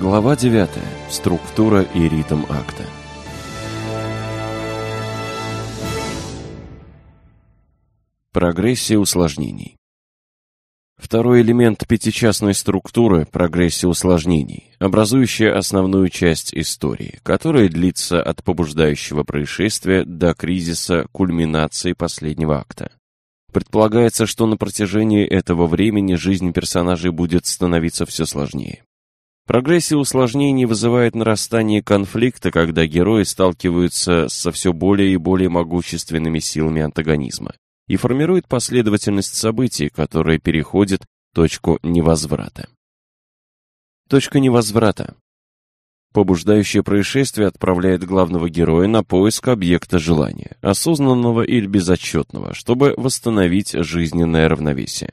Глава 9. Структура и ритм акта. Прогрессия усложнений. Второй элемент пятичастной структуры – прогрессия усложнений, образующая основную часть истории, которая длится от побуждающего происшествия до кризиса кульминации последнего акта. Предполагается, что на протяжении этого времени жизнь персонажей будет становиться все сложнее. Прогрессия усложнений вызывает нарастание конфликта, когда герои сталкиваются со все более и более могущественными силами антагонизма и формирует последовательность событий, которая переходит точку невозврата. Точка невозврата. Побуждающее происшествие отправляет главного героя на поиск объекта желания, осознанного или безотчетного, чтобы восстановить жизненное равновесие.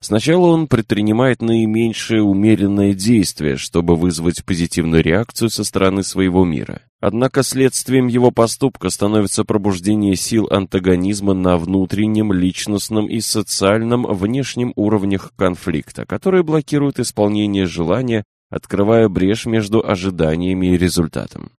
Сначала он предпринимает наименьшее умеренное действие, чтобы вызвать позитивную реакцию со стороны своего мира. Однако следствием его поступка становится пробуждение сил антагонизма на внутреннем, личностном и социальном внешнем уровнях конфликта, которые блокируют исполнение желания, открывая брешь между ожиданиями и результатом.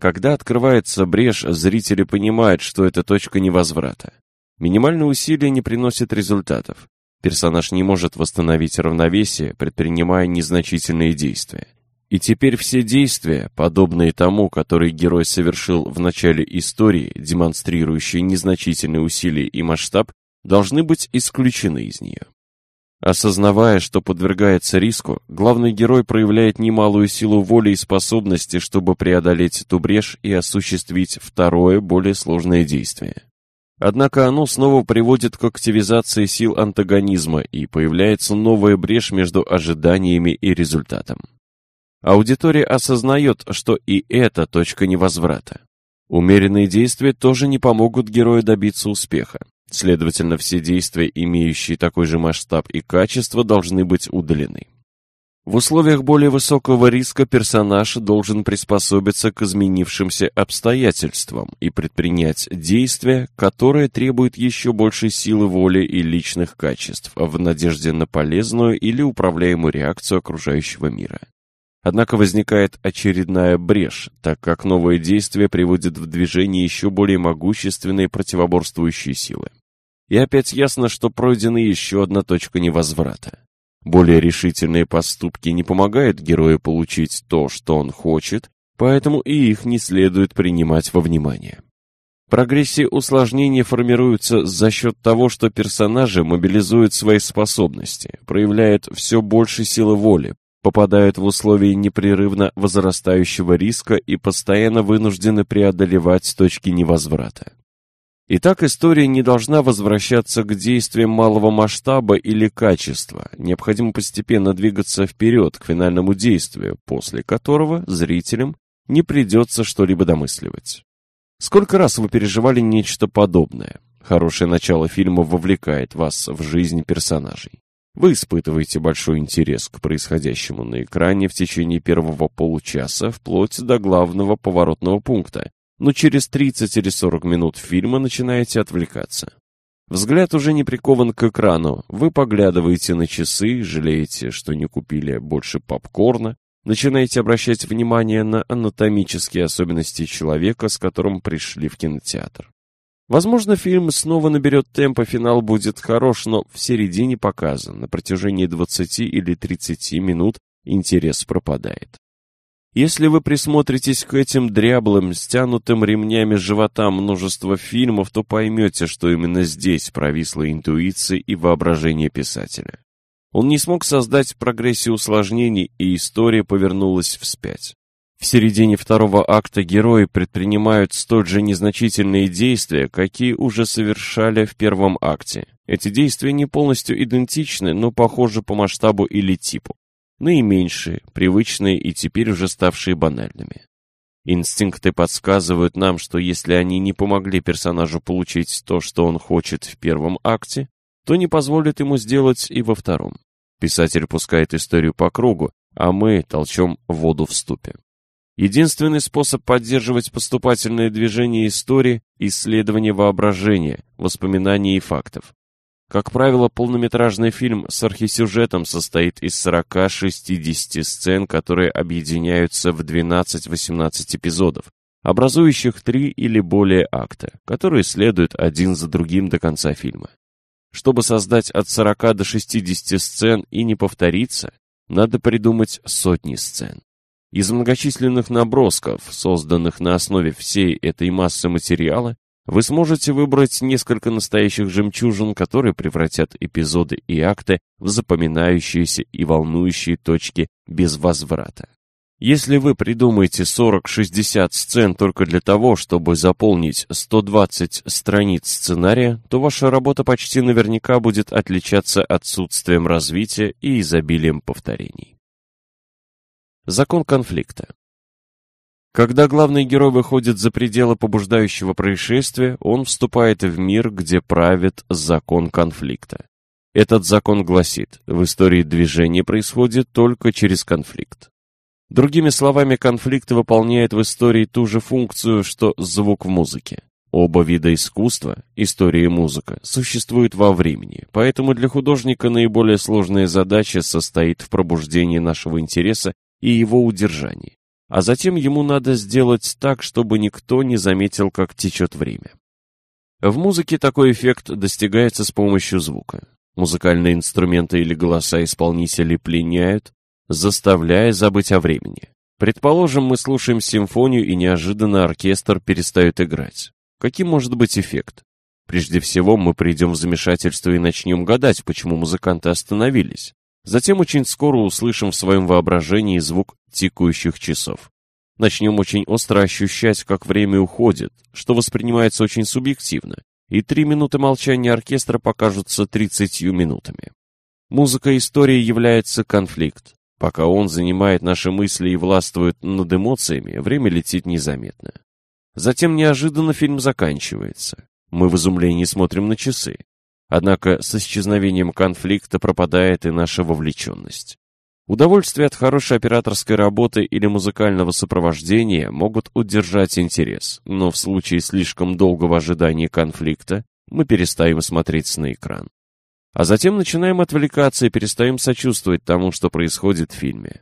Когда открывается брешь, зрители понимают, что это точка невозврата. Минимальные усилия не приносят результатов. Персонаж не может восстановить равновесие, предпринимая незначительные действия. И теперь все действия, подобные тому, который герой совершил в начале истории, демонстрирующие незначительные усилия и масштаб, должны быть исключены из нее. Осознавая, что подвергается риску, главный герой проявляет немалую силу воли и способности, чтобы преодолеть эту брешь и осуществить второе, более сложное действие. Однако оно снова приводит к активизации сил антагонизма и появляется новая брешь между ожиданиями и результатом. Аудитория осознает, что и это точка невозврата. Умеренные действия тоже не помогут герою добиться успеха. Следовательно, все действия, имеющие такой же масштаб и качество, должны быть удалены. В условиях более высокого риска персонаж должен приспособиться к изменившимся обстоятельствам и предпринять действия, которые требуют еще большей силы воли и личных качеств в надежде на полезную или управляемую реакцию окружающего мира. Однако возникает очередная брешь, так как новое действие приводит в движение еще более могущественные противоборствующие силы. И опять ясно, что пройдена еще одна точка невозврата. Более решительные поступки не помогают герою получить то, что он хочет, поэтому и их не следует принимать во внимание. Прогрессии усложнения формируются за счет того, что персонажи мобилизуют свои способности, проявляют все больше силы воли, попадают в условия непрерывно возрастающего риска и постоянно вынуждены преодолевать точки невозврата. Итак, история не должна возвращаться к действиям малого масштаба или качества. Необходимо постепенно двигаться вперед к финальному действию, после которого зрителям не придется что-либо домысливать. Сколько раз вы переживали нечто подобное? Хорошее начало фильма вовлекает вас в жизнь персонажей. Вы испытываете большой интерес к происходящему на экране в течение первого получаса, вплоть до главного поворотного пункта, но через 30 или 40 минут фильма начинаете отвлекаться. Взгляд уже не прикован к экрану, вы поглядываете на часы, жалеете, что не купили больше попкорна, начинаете обращать внимание на анатомические особенности человека, с которым пришли в кинотеатр. Возможно, фильм снова наберет темп, и финал будет хорош, но в середине показа, на протяжении 20 или 30 минут, интерес пропадает. Если вы присмотритесь к этим дряблым, стянутым ремнями животам множества фильмов, то поймете, что именно здесь провисла интуиция и воображение писателя. Он не смог создать прогрессию усложнений, и история повернулась вспять. В середине второго акта герои предпринимают столь же незначительные действия, какие уже совершали в первом акте. Эти действия не полностью идентичны, но похожи по масштабу или типу наименьшие, привычные и теперь уже ставшие банальными. Инстинкты подсказывают нам, что если они не помогли персонажу получить то, что он хочет в первом акте, то не позволят ему сделать и во втором. Писатель пускает историю по кругу, а мы толчем воду в ступе. Единственный способ поддерживать поступательное движение истории – исследование воображения, воспоминаний и фактов. Как правило, полнометражный фильм с архисюжетом состоит из 40-60 сцен, которые объединяются в 12-18 эпизодов, образующих три или более акта, которые следуют один за другим до конца фильма. Чтобы создать от 40 до 60 сцен и не повториться, надо придумать сотни сцен. Из многочисленных набросков, созданных на основе всей этой массы материала, вы сможете выбрать несколько настоящих жемчужин, которые превратят эпизоды и акты в запоминающиеся и волнующие точки без возврата. Если вы придумаете 40-60 сцен только для того, чтобы заполнить 120 страниц сценария, то ваша работа почти наверняка будет отличаться отсутствием развития и изобилием повторений. Закон конфликта. Когда главный герой выходит за пределы побуждающего происшествия, он вступает в мир, где правит закон конфликта. Этот закон гласит, в истории движение происходит только через конфликт. Другими словами, конфликт выполняет в истории ту же функцию, что звук в музыке. Оба вида искусства, история и музыка, существуют во времени, поэтому для художника наиболее сложная задача состоит в пробуждении нашего интереса и его удержании а затем ему надо сделать так, чтобы никто не заметил, как течет время. В музыке такой эффект достигается с помощью звука. Музыкальные инструменты или голоса исполнителей пленяют, заставляя забыть о времени. Предположим, мы слушаем симфонию, и неожиданно оркестр перестает играть. Каким может быть эффект? Прежде всего, мы придем в замешательство и начнем гадать, почему музыканты остановились. Затем очень скоро услышим в своем воображении звук тикающих часов. Начнем очень остро ощущать, как время уходит, что воспринимается очень субъективно, и три минуты молчания оркестра покажутся тридцатью минутами. Музыка истории является конфликт. Пока он занимает наши мысли и властвует над эмоциями, время летит незаметно. Затем неожиданно фильм заканчивается. Мы в изумлении смотрим на часы. Однако с исчезновением конфликта пропадает и наша вовлеченность. Удовольствие от хорошей операторской работы или музыкального сопровождения могут удержать интерес, но в случае слишком долгого ожидания конфликта мы перестаем смотреть на экран. А затем начинаем отвлекаться и перестаем сочувствовать тому, что происходит в фильме.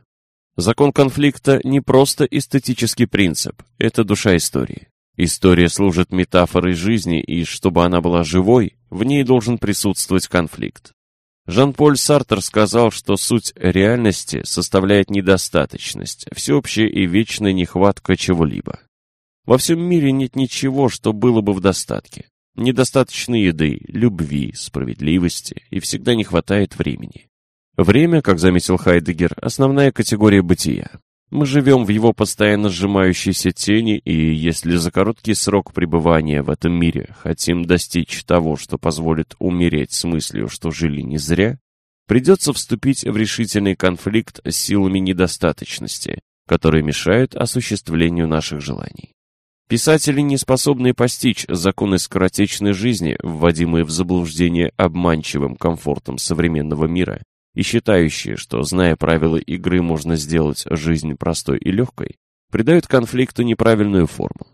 Закон конфликта не просто эстетический принцип, это душа истории. История служит метафорой жизни, и чтобы она была живой, в ней должен присутствовать конфликт. Жан-Поль Сартер сказал, что суть реальности составляет недостаточность, всеобщая и вечная нехватка чего-либо. Во всем мире нет ничего, что было бы в достатке. Недостаточно еды, любви, справедливости, и всегда не хватает времени. Время, как заметил Хайдегер, основная категория бытия. Мы живем в его постоянно сжимающейся тени, и если за короткий срок пребывания в этом мире хотим достичь того, что позволит умереть с мыслью, что жили не зря, придется вступить в решительный конфликт с силами недостаточности, которые мешают осуществлению наших желаний. Писатели, не способные постичь законы скоротечной жизни, вводимые в заблуждение обманчивым комфортом современного мира, и считающие, что, зная правила игры, можно сделать жизнь простой и легкой, придают конфликту неправильную форму.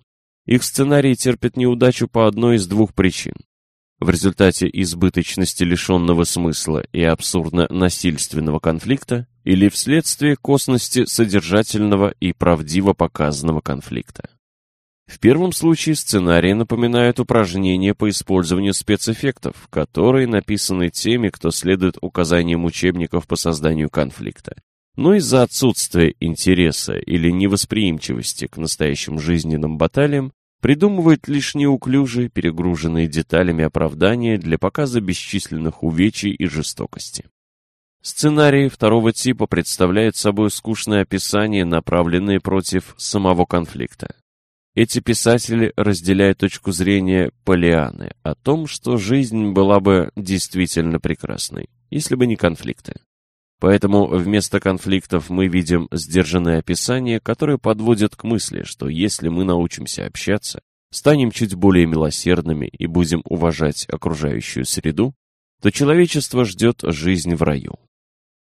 Их сценарий терпит неудачу по одной из двух причин. В результате избыточности лишенного смысла и абсурдно-насильственного конфликта или вследствие косности содержательного и правдиво показанного конфликта. В первом случае сценарий напоминает упражнения по использованию спецэффектов, которые написаны теми, кто следует указаниям учебников по созданию конфликта. Но из-за отсутствия интереса или невосприимчивости к настоящим жизненным баталиям придумывают лишь неуклюжие, перегруженные деталями оправдания для показа бесчисленных увечий и жестокости. Сценарии второго типа представляют собой скучное описание, направленное против самого конфликта. Эти писатели разделяют точку зрения Полианы о том, что жизнь была бы действительно прекрасной, если бы не конфликты. Поэтому вместо конфликтов мы видим сдержанное описание, которое подводит к мысли, что если мы научимся общаться, станем чуть более милосердными и будем уважать окружающую среду, то человечество ждет жизнь в раю.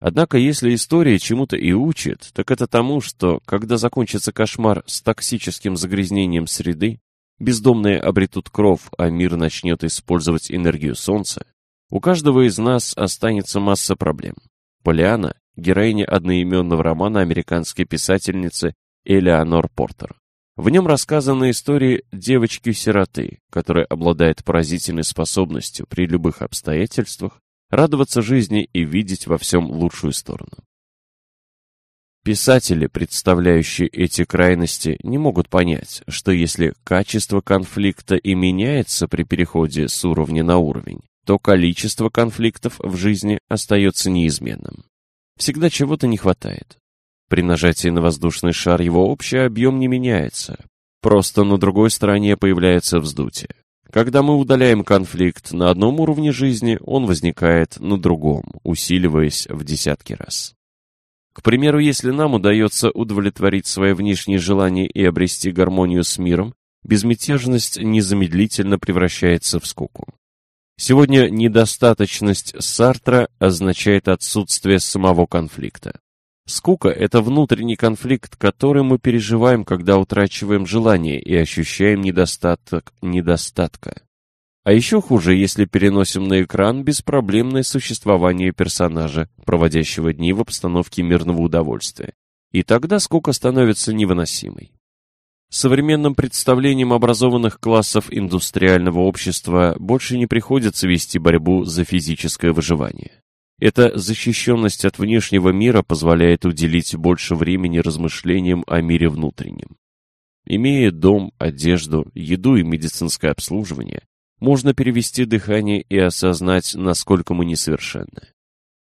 Однако, если история чему-то и учит, так это тому, что, когда закончится кошмар с токсическим загрязнением среды, бездомные обретут кров, а мир начнет использовать энергию Солнца, У каждого из нас останется масса проблем. Полиана – героиня одноименного романа американской писательницы Элеонор Портер. В нем рассказана история девочки-сироты, которая обладает поразительной способностью при любых обстоятельствах радоваться жизни и видеть во всем лучшую сторону. Писатели, представляющие эти крайности, не могут понять, что если качество конфликта и меняется при переходе с уровня на уровень, то количество конфликтов в жизни остается неизменным. Всегда чего-то не хватает. При нажатии на воздушный шар его общий объем не меняется, просто на другой стороне появляется вздутие. Когда мы удаляем конфликт на одном уровне жизни, он возникает на другом, усиливаясь в десятки раз. К примеру, если нам удается удовлетворить свои внешние желания и обрести гармонию с миром, безмятежность незамедлительно превращается в скуку. Сегодня недостаточность Сартра означает отсутствие самого конфликта. Скука – это внутренний конфликт, который мы переживаем, когда утрачиваем желание и ощущаем недостаток недостатка. А еще хуже, если переносим на экран беспроблемное существование персонажа, проводящего дни в обстановке мирного удовольствия. И тогда скука становится невыносимой. Современным представлением образованных классов индустриального общества больше не приходится вести борьбу за физическое выживание. Эта защищенность от внешнего мира позволяет уделить больше времени размышлениям о мире внутреннем. Имея дом, одежду, еду и медицинское обслуживание, можно перевести дыхание и осознать, насколько мы несовершенны.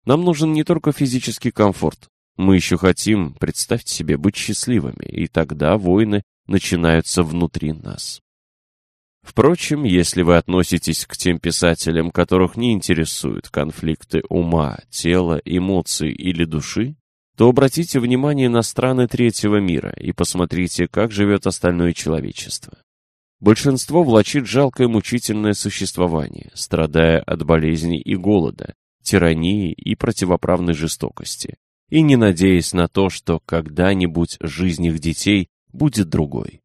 Нам нужен не только физический комфорт, мы еще хотим, представьте себе, быть счастливыми, и тогда войны начинаются внутри нас. Впрочем, если вы относитесь к тем писателям, которых не интересуют конфликты ума, тела, эмоций или души, то обратите внимание на страны третьего мира и посмотрите, как живет остальное человечество. Большинство влачит жалкое мучительное существование, страдая от болезней и голода, тирании и противоправной жестокости, и не надеясь на то, что когда-нибудь жизнь их детей будет другой.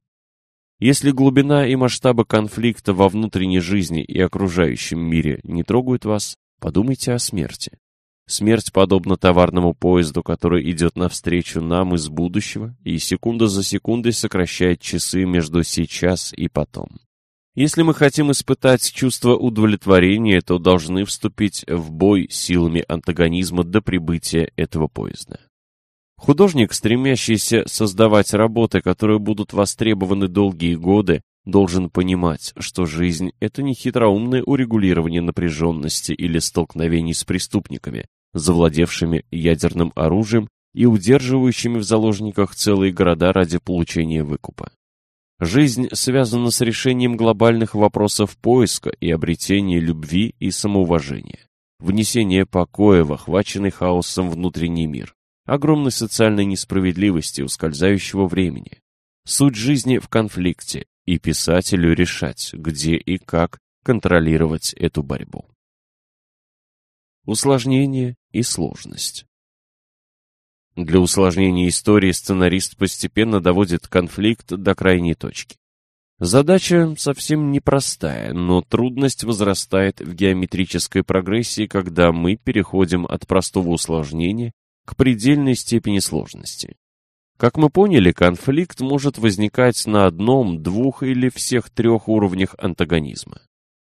Если глубина и масштабы конфликта во внутренней жизни и окружающем мире не трогают вас, подумайте о смерти. Смерть подобна товарному поезду, который идет навстречу нам из будущего и секунда за секундой сокращает часы между сейчас и потом. Если мы хотим испытать чувство удовлетворения, то должны вступить в бой силами антагонизма до прибытия этого поезда. Художник, стремящийся создавать работы, которые будут востребованы долгие годы, должен понимать, что жизнь – это не хитроумное урегулирование напряженности или столкновений с преступниками, завладевшими ядерным оружием и удерживающими в заложниках целые города ради получения выкупа. Жизнь связана с решением глобальных вопросов поиска и обретения любви и самоуважения, внесения покоя в охваченный хаосом внутренний мир, огромной социальной несправедливости ускользающего времени. Суть жизни в конфликте, и писателю решать, где и как контролировать эту борьбу усложнение и сложность. Для усложнения истории сценарист постепенно доводит конфликт до крайней точки. Задача совсем непростая, но трудность возрастает в геометрической прогрессии, когда мы переходим от простого усложнения к предельной степени сложности. Как мы поняли, конфликт может возникать на одном, двух или всех трех уровнях антагонизма.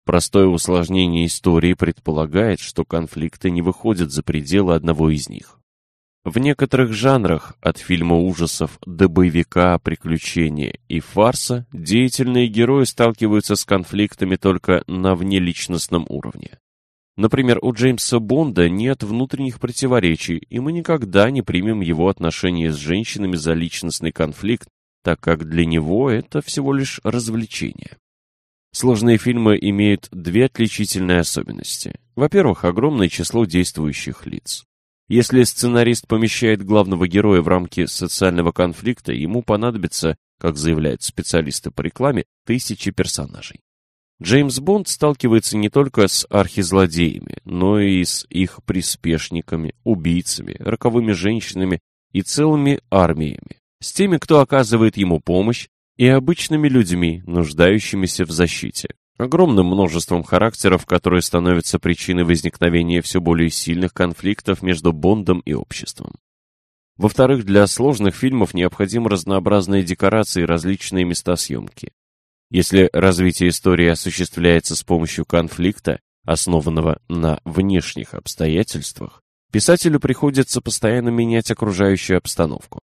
Простое усложнение истории предполагает, что конфликты не выходят за пределы одного из них. В некоторых жанрах, от фильма ужасов до боевика, приключения и фарса, деятельные герои сталкиваются с конфликтами только на внеличностном уровне. Например, у Джеймса Бонда нет внутренних противоречий, и мы никогда не примем его отношения с женщинами за личностный конфликт, так как для него это всего лишь развлечение. Сложные фильмы имеют две отличительные особенности. Во-первых, огромное число действующих лиц. Если сценарист помещает главного героя в рамки социального конфликта, ему понадобится, как заявляют специалисты по рекламе, тысячи персонажей. Джеймс Бонд сталкивается не только с архизлодеями, но и с их приспешниками, убийцами, роковыми женщинами и целыми армиями, с теми, кто оказывает ему помощь, и обычными людьми, нуждающимися в защите, огромным множеством характеров, которые становятся причиной возникновения все более сильных конфликтов между Бондом и обществом. Во-вторых, для сложных фильмов необходимы разнообразные декорации и различные места съемки. Если развитие истории осуществляется с помощью конфликта, основанного на внешних обстоятельствах, писателю приходится постоянно менять окружающую обстановку.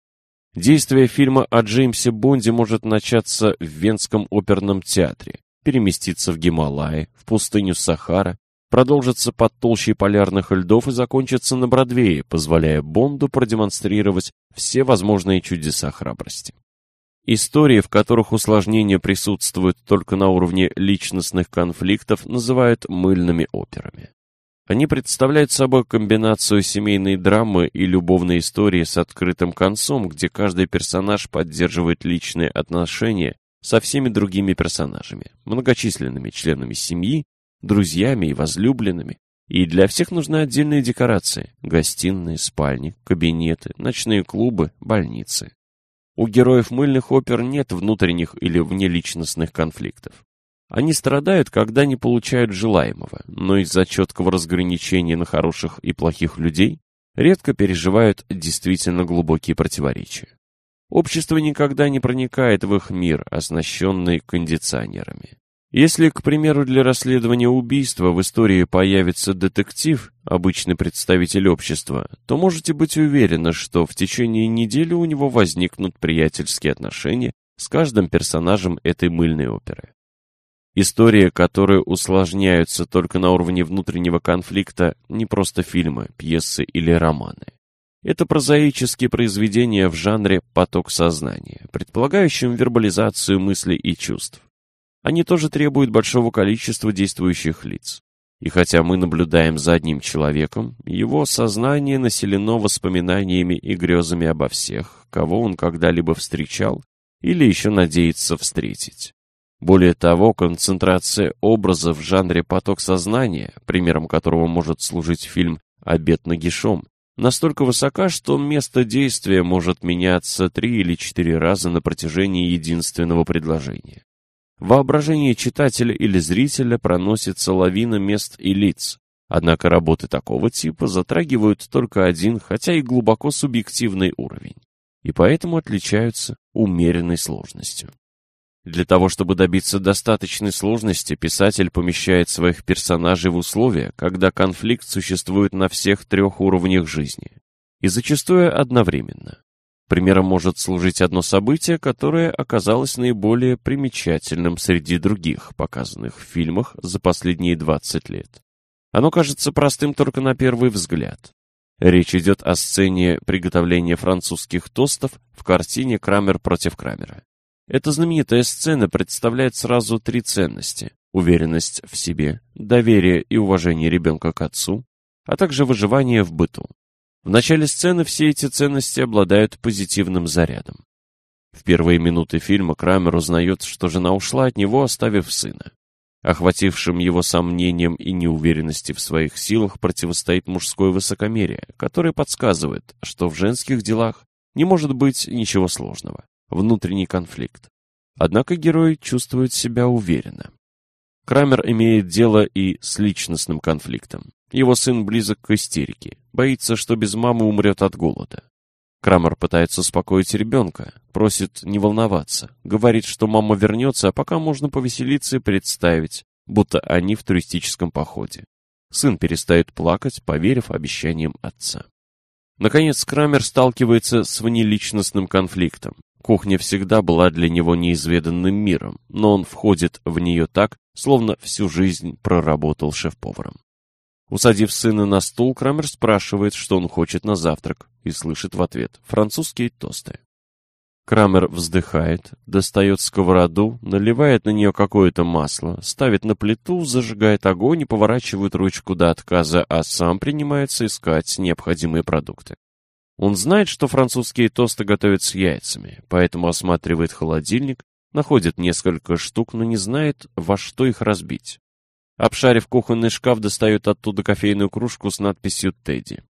Действие фильма о Джеймсе Бонде может начаться в Венском оперном театре, переместиться в Гималаи, в пустыню Сахара, продолжится под толщей полярных льдов и закончится на Бродвее, позволяя Бонду продемонстрировать все возможные чудеса храбрости. Истории, в которых усложнения присутствуют только на уровне личностных конфликтов, называют мыльными операми. Они представляют собой комбинацию семейной драмы и любовной истории с открытым концом, где каждый персонаж поддерживает личные отношения со всеми другими персонажами, многочисленными членами семьи, друзьями и возлюбленными. И для всех нужны отдельные декорации – гостиные, спальни, кабинеты, ночные клубы, больницы. У героев мыльных опер нет внутренних или внеличностных конфликтов. Они страдают, когда не получают желаемого, но из-за четкого разграничения на хороших и плохих людей редко переживают действительно глубокие противоречия. Общество никогда не проникает в их мир, оснащенный кондиционерами. Если, к примеру, для расследования убийства в истории появится детектив, обычный представитель общества, то можете быть уверены, что в течение недели у него возникнут приятельские отношения с каждым персонажем этой мыльной оперы. Истории, которые усложняются только на уровне внутреннего конфликта, не просто фильмы, пьесы или романы. Это прозаические произведения в жанре «поток сознания», предполагающим вербализацию мыслей и чувств. Они тоже требуют большого количества действующих лиц. И хотя мы наблюдаем за одним человеком, его сознание населено воспоминаниями и грезами обо всех, кого он когда-либо встречал или еще надеется встретить. Более того, концентрация образов в жанре «поток сознания», примером которого может служить фильм «Обед нагишом», настолько высока, что место действия может меняться три или четыре раза на протяжении единственного предложения. В воображении читателя или зрителя проносится лавина мест и лиц, однако работы такого типа затрагивают только один, хотя и глубоко субъективный уровень, и поэтому отличаются умеренной сложностью. Для того, чтобы добиться достаточной сложности, писатель помещает своих персонажей в условия, когда конфликт существует на всех трех уровнях жизни. И зачастую одновременно. Примером может служить одно событие, которое оказалось наиболее примечательным среди других, показанных в фильмах за последние 20 лет. Оно кажется простым только на первый взгляд. Речь идет о сцене приготовления французских тостов в картине «Крамер против Крамера». Эта знаменитая сцена представляет сразу три ценности – уверенность в себе, доверие и уважение ребенка к отцу, а также выживание в быту. В начале сцены все эти ценности обладают позитивным зарядом. В первые минуты фильма Крамер узнает, что жена ушла от него, оставив сына. Охватившим его сомнением и неуверенности в своих силах противостоит мужское высокомерие, которое подсказывает, что в женских делах не может быть ничего сложного внутренний конфликт. Однако герой чувствует себя уверенно. Крамер имеет дело и с личностным конфликтом. Его сын близок к истерике, боится, что без мамы умрет от голода. Крамер пытается успокоить ребенка, просит не волноваться, говорит, что мама вернется, а пока можно повеселиться и представить, будто они в туристическом походе. Сын перестает плакать, поверив обещаниям отца. Наконец, Крамер сталкивается с внеличностным конфликтом. Кухня всегда была для него неизведанным миром, но он входит в нее так, словно всю жизнь проработал шеф-поваром. Усадив сына на стул, Крамер спрашивает, что он хочет на завтрак, и слышит в ответ «французские тосты». Крамер вздыхает, достает сковороду, наливает на нее какое-то масло, ставит на плиту, зажигает огонь и поворачивает ручку до отказа, а сам принимается искать необходимые продукты. Он знает, что французские тосты готовят с яйцами, поэтому осматривает холодильник, находит несколько штук, но не знает, во что их разбить. Обшарив кухонный шкаф, достает оттуда кофейную кружку с надписью «Тедди».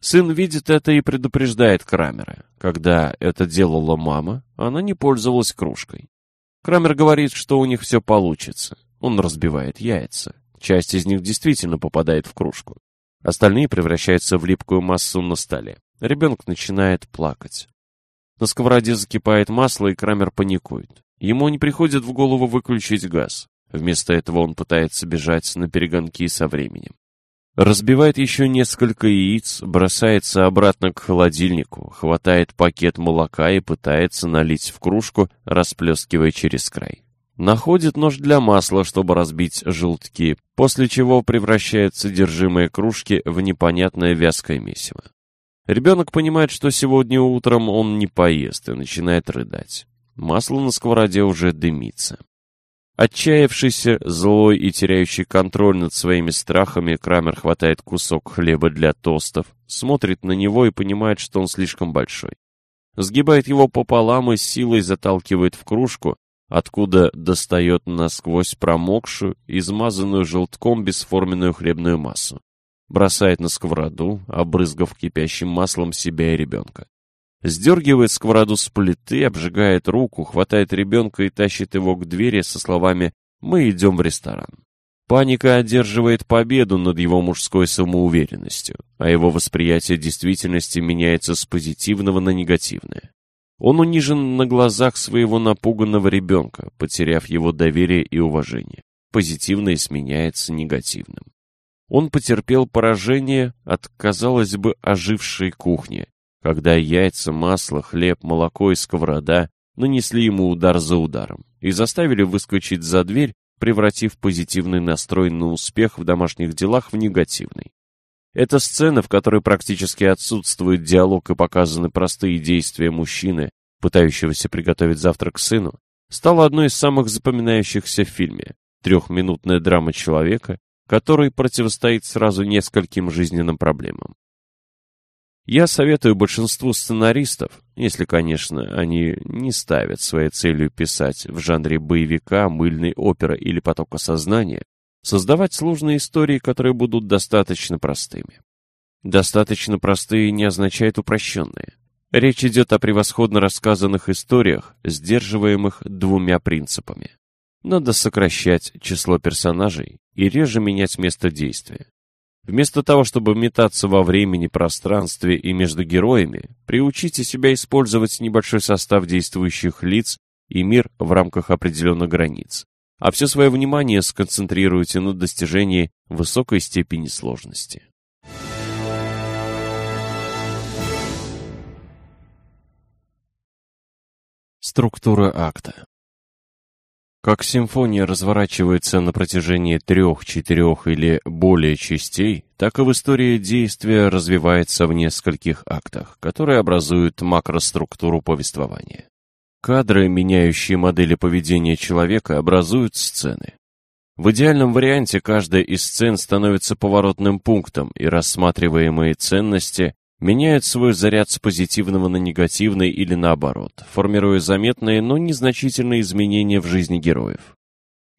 Сын видит это и предупреждает Крамера. Когда это делала мама, она не пользовалась кружкой. Крамер говорит, что у них все получится. Он разбивает яйца. Часть из них действительно попадает в кружку. Остальные превращаются в липкую массу на столе. Ребенок начинает плакать. На сковороде закипает масло, и Крамер паникует. Ему не приходит в голову выключить газ. Вместо этого он пытается бежать на перегонки со временем. Разбивает еще несколько яиц, бросается обратно к холодильнику, хватает пакет молока и пытается налить в кружку, расплескивая через край. Находит нож для масла, чтобы разбить желтки, после чего превращает содержимое кружки в непонятное вязкое месиво. Ребенок понимает, что сегодня утром он не поест и начинает рыдать. Масло на сковороде уже дымится. Отчаявшийся, злой и теряющий контроль над своими страхами, Крамер хватает кусок хлеба для тостов, смотрит на него и понимает, что он слишком большой. Сгибает его пополам и силой заталкивает в кружку, откуда достает насквозь промокшую, измазанную желтком бесформенную хлебную массу бросает на сковороду, обрызгав кипящим маслом себя и ребенка. Сдергивает сковороду с плиты, обжигает руку, хватает ребенка и тащит его к двери со словами «Мы идем в ресторан». Паника одерживает победу над его мужской самоуверенностью, а его восприятие действительности меняется с позитивного на негативное. Он унижен на глазах своего напуганного ребенка, потеряв его доверие и уважение. Позитивное сменяется негативным. Он потерпел поражение от, казалось бы, ожившей кухни, когда яйца, масло, хлеб, молоко и сковорода нанесли ему удар за ударом и заставили выскочить за дверь, превратив позитивный настрой на успех в домашних делах в негативный. Эта сцена, в которой практически отсутствует диалог и показаны простые действия мужчины, пытающегося приготовить завтрак сыну, стала одной из самых запоминающихся в фильме. Трехминутная драма человека, который противостоит сразу нескольким жизненным проблемам. Я советую большинству сценаристов, если, конечно, они не ставят своей целью писать в жанре боевика, мыльной оперы или потока сознания, создавать сложные истории, которые будут достаточно простыми. Достаточно простые не означает упрощенные. Речь идет о превосходно рассказанных историях, сдерживаемых двумя принципами. Надо сокращать число персонажей и реже менять место действия. Вместо того, чтобы метаться во времени, пространстве и между героями, приучите себя использовать небольшой состав действующих лиц и мир в рамках определенных границ, а все свое внимание сконцентрируйте на достижении высокой степени сложности. Структура акта как симфония разворачивается на протяжении трех, четырех или более частей, так и в истории действия развивается в нескольких актах, которые образуют макроструктуру повествования. Кадры, меняющие модели поведения человека, образуют сцены. В идеальном варианте каждая из сцен становится поворотным пунктом, и рассматриваемые ценности меняют свой заряд с позитивного на негативный или наоборот, формируя заметные, но незначительные изменения в жизни героев.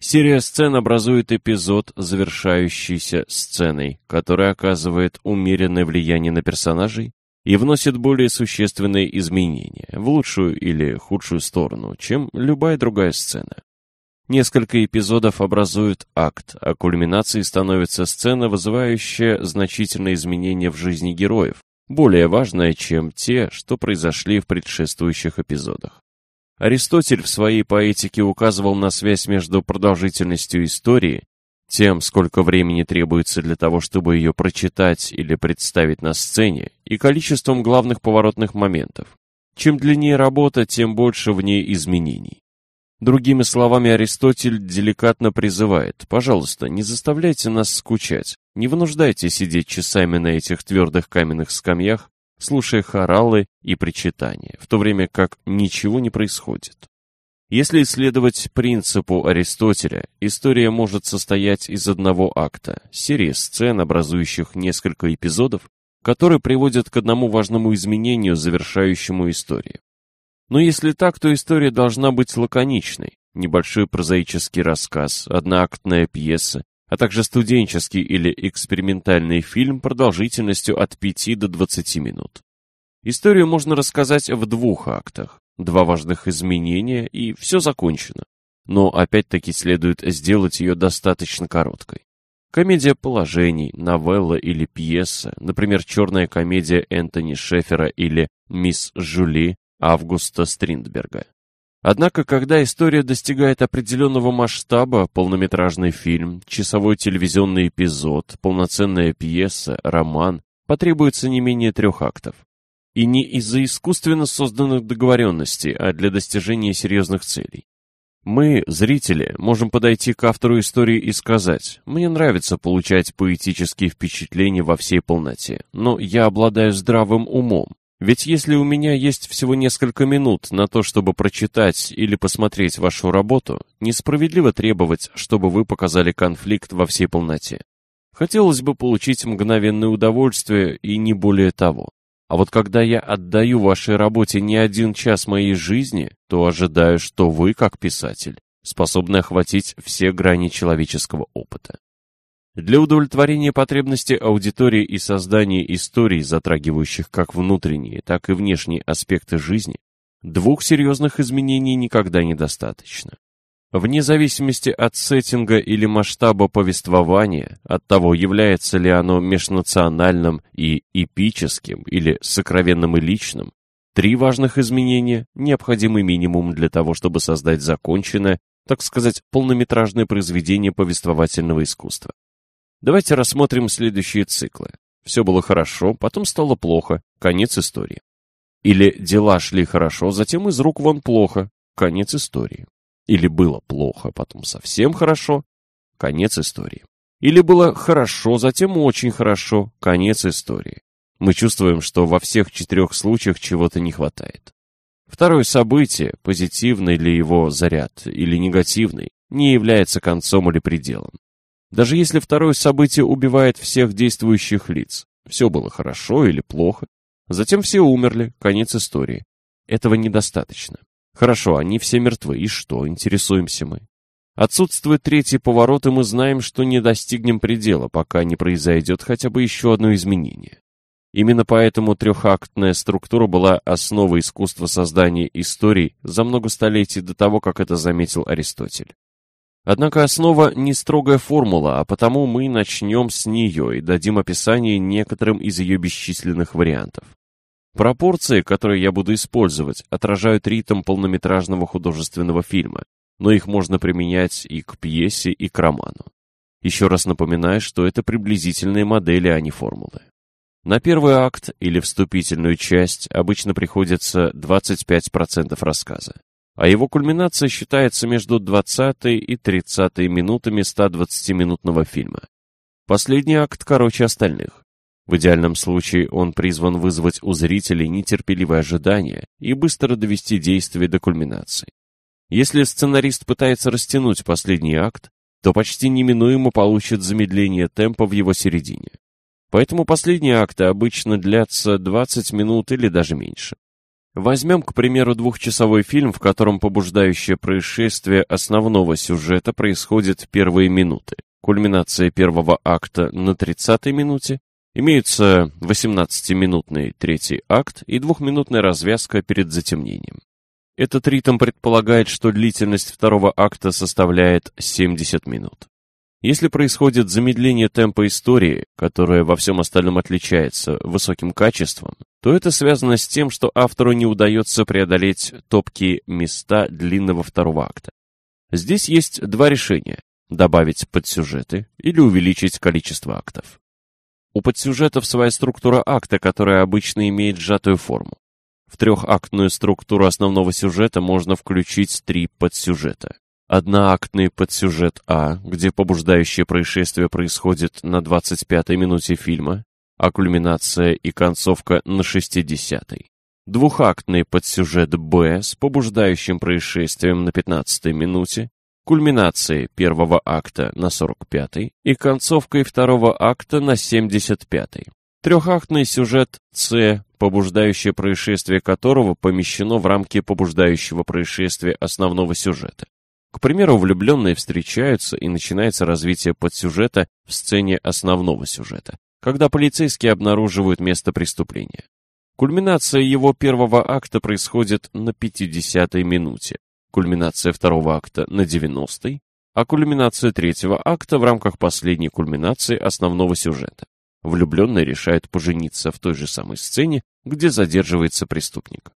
Серия сцен образует эпизод, завершающийся сценой, которая оказывает умеренное влияние на персонажей и вносит более существенные изменения, в лучшую или худшую сторону, чем любая другая сцена. Несколько эпизодов образуют акт, а кульминацией становится сцена, вызывающая значительные изменения в жизни героев, более важное, чем те, что произошли в предшествующих эпизодах. Аристотель в своей поэтике указывал на связь между продолжительностью истории, тем, сколько времени требуется для того, чтобы ее прочитать или представить на сцене, и количеством главных поворотных моментов. Чем длиннее работа, тем больше в ней изменений. Другими словами, Аристотель деликатно призывает, пожалуйста, не заставляйте нас скучать, не вынуждайте сидеть часами на этих твердых каменных скамьях, слушая хоралы и причитания, в то время как ничего не происходит. Если исследовать принципу Аристотеля, история может состоять из одного акта, серии сцен, образующих несколько эпизодов, которые приводят к одному важному изменению, завершающему историю. Но если так, то история должна быть лаконичной. Небольшой прозаический рассказ, одноактная пьеса, а также студенческий или экспериментальный фильм продолжительностью от 5 до 20 минут. Историю можно рассказать в двух актах. Два важных изменения, и все закончено. но опять-таки следует сделать ее достаточно короткой. Комедия положений, новелла или пьеса, например, черная комедия Энтони Шефера или «Мисс Жюли» Августа Стриндберга. Однако, когда история достигает определенного масштаба, полнометражный фильм, часовой телевизионный эпизод, полноценная пьеса, роман, потребуется не менее трех актов. И не из-за искусственно созданных договоренностей, а для достижения серьезных целей. Мы, зрители, можем подойти к автору истории и сказать, «Мне нравится получать поэтические впечатления во всей полноте, но я обладаю здравым умом, ведь если у меня есть всего несколько минут на то, чтобы прочитать или посмотреть вашу работу, несправедливо требовать, чтобы вы показали конфликт во всей полноте. Хотелось бы получить мгновенное удовольствие и не более того. А вот когда я отдаю вашей работе не один час моей жизни, то ожидаю, что вы, как писатель, способны охватить все грани человеческого опыта. Для удовлетворения потребностей аудитории и создания историй, затрагивающих как внутренние, так и внешние аспекты жизни, двух серьезных изменений никогда недостаточно. Вне зависимости от сеттинга или масштаба повествования, от того, является ли оно межнациональным и эпическим или сокровенным и личным, три важных изменения – необходимый минимум для того, чтобы создать законченное, так сказать, полнометражное произведение повествовательного искусства. Давайте рассмотрим следующие циклы. Все было хорошо, потом стало плохо, конец истории. Или дела шли хорошо, затем из рук вон плохо, конец истории. Или было плохо, потом совсем хорошо, конец истории. Или было хорошо, затем очень хорошо, конец истории. Мы чувствуем, что во всех четырех случаях чего-то не хватает. Второе событие, позитивный ли его заряд или негативный, не является концом или пределом. Даже если второе событие убивает всех действующих лиц, все было хорошо или плохо, затем все умерли, конец истории. Этого недостаточно. Хорошо, они все мертвы, и что, интересуемся мы? Отсутствует третий поворот, и мы знаем, что не достигнем предела, пока не произойдет хотя бы еще одно изменение. Именно поэтому трехактная структура была основой искусства создания историй за много столетий до того, как это заметил Аристотель. Однако основа не строгая формула, а потому мы начнем с нее и дадим описание некоторым из ее бесчисленных вариантов. Пропорции, которые я буду использовать, отражают ритм полнометражного художественного фильма, но их можно применять и к пьесе, и к роману. Еще раз напоминаю, что это приблизительные модели, а не формулы. На первый акт или вступительную часть обычно приходится 25% рассказа а его кульминация считается между 20 и 30 минутами 120-минутного фильма. Последний акт короче остальных. В идеальном случае он призван вызвать у зрителей нетерпеливое ожидание и быстро довести действие до кульминации. Если сценарист пытается растянуть последний акт, то почти неминуемо получит замедление темпа в его середине. Поэтому последние акты обычно длятся 20 минут или даже меньше. Возьмем, к примеру, двухчасовой фильм, в котором побуждающее происшествие основного сюжета происходит первые минуты. Кульминация первого акта на 30-й минуте. Имеются 18-минутный третий акт и двухминутная развязка перед затемнением. Этот ритм предполагает, что длительность второго акта составляет 70 минут. Если происходит замедление темпа истории, которое во всем остальном отличается высоким качеством, то это связано с тем, что автору не удается преодолеть топкие места длинного второго акта. Здесь есть два решения – добавить подсюжеты или увеличить количество актов. У подсюжетов своя структура акта, которая обычно имеет сжатую форму. В трехактную структуру основного сюжета можно включить три подсюжета. Одноактный подсюжет А, где побуждающее происшествие происходит на 25-й минуте фильма, а кульминация и концовка на 60-й. Двухактный подсюжет Б с побуждающим происшествием на 15-й минуте, кульминацией первого акта на 45-й и концовкой второго акта на 75-й. Трехактный сюжет С, побуждающее происшествие которого помещено в рамки побуждающего происшествия основного сюжета. К примеру, влюбленные встречаются и начинается развитие подсюжета в сцене основного сюжета, когда полицейские обнаруживают место преступления. Кульминация его первого акта происходит на 50-й минуте, кульминация второго акта на 90-й, а кульминация третьего акта в рамках последней кульминации основного сюжета. Влюбленные решают пожениться в той же самой сцене, где задерживается преступник.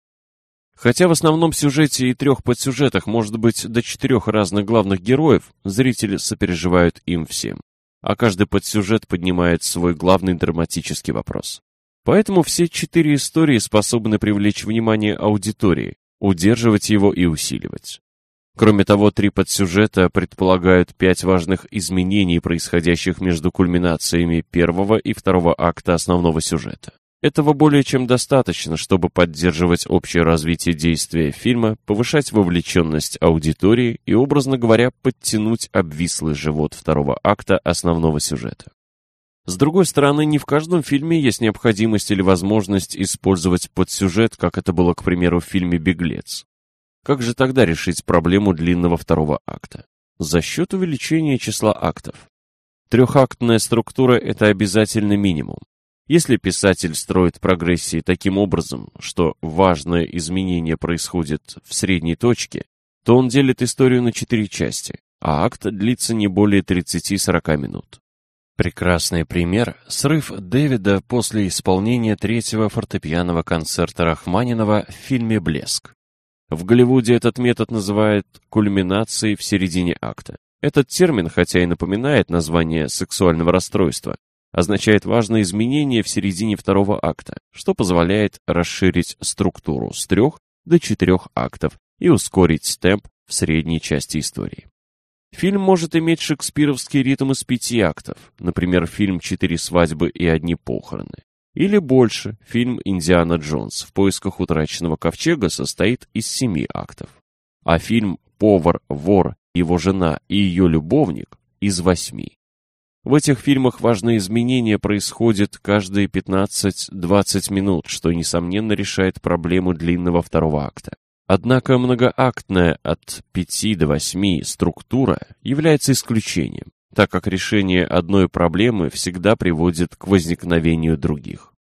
Хотя в основном сюжете и трех подсюжетах может быть до четырех разных главных героев, зрители сопереживают им всем. А каждый подсюжет поднимает свой главный драматический вопрос. Поэтому все четыре истории способны привлечь внимание аудитории, удерживать его и усиливать. Кроме того, три подсюжета предполагают пять важных изменений, происходящих между кульминациями первого и второго акта основного сюжета. Этого более чем достаточно, чтобы поддерживать общее развитие действия фильма, повышать вовлеченность аудитории и, образно говоря, подтянуть обвислый живот второго акта основного сюжета. С другой стороны, не в каждом фильме есть необходимость или возможность использовать подсюжет, как это было, к примеру, в фильме «Беглец». Как же тогда решить проблему длинного второго акта? За счет увеличения числа актов. Трехактная структура – это обязательный минимум. Если писатель строит прогрессии таким образом, что важное изменение происходит в средней точке, то он делит историю на четыре части, а акт длится не более 30-40 минут. Прекрасный пример – срыв Дэвида после исполнения третьего фортепианного концерта Рахманинова в фильме «Блеск». В Голливуде этот метод называют кульминацией в середине акта. Этот термин, хотя и напоминает название сексуального расстройства, означает важное изменение в середине второго акта, что позволяет расширить структуру с трех до четырех актов и ускорить темп в средней части истории. Фильм может иметь шекспировский ритм из пяти актов, например, фильм «Четыре свадьбы и одни похороны», или больше. Фильм «Индиана Джонс. В поисках утраченного ковчега» состоит из семи актов. А фильм «Повар, вор, его жена и ее любовник» из восьми. В этих фильмах важные изменения происходят каждые 15-20 минут, что, несомненно, решает проблему длинного второго акта. Однако многоактная от 5 до 8 структура является исключением так как решение одной проблемы всегда приводит к возникновению других.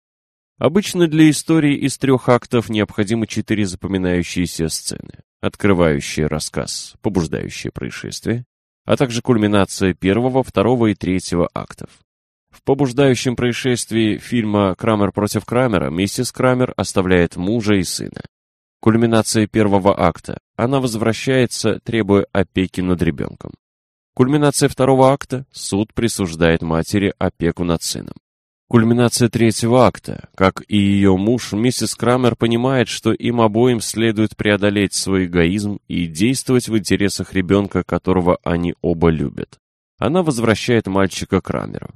Обычно для истории из трех актов необходимы четыре запоминающиеся сцены, открывающие рассказ, побуждающие происшествие, а также кульминация первого, второго и третьего актов. В побуждающем происшествии фильма «Крамер против Крамера» миссис Крамер оставляет мужа и сына. Кульминация первого акта. Она возвращается, требуя опеки над ребенком. Кульминация второго акта – суд присуждает матери опеку над сыном. Кульминация третьего акта. Как и ее муж, миссис Крамер понимает, что им обоим следует преодолеть свой эгоизм и действовать в интересах ребенка, которого они оба любят. Она возвращает мальчика Крамеру.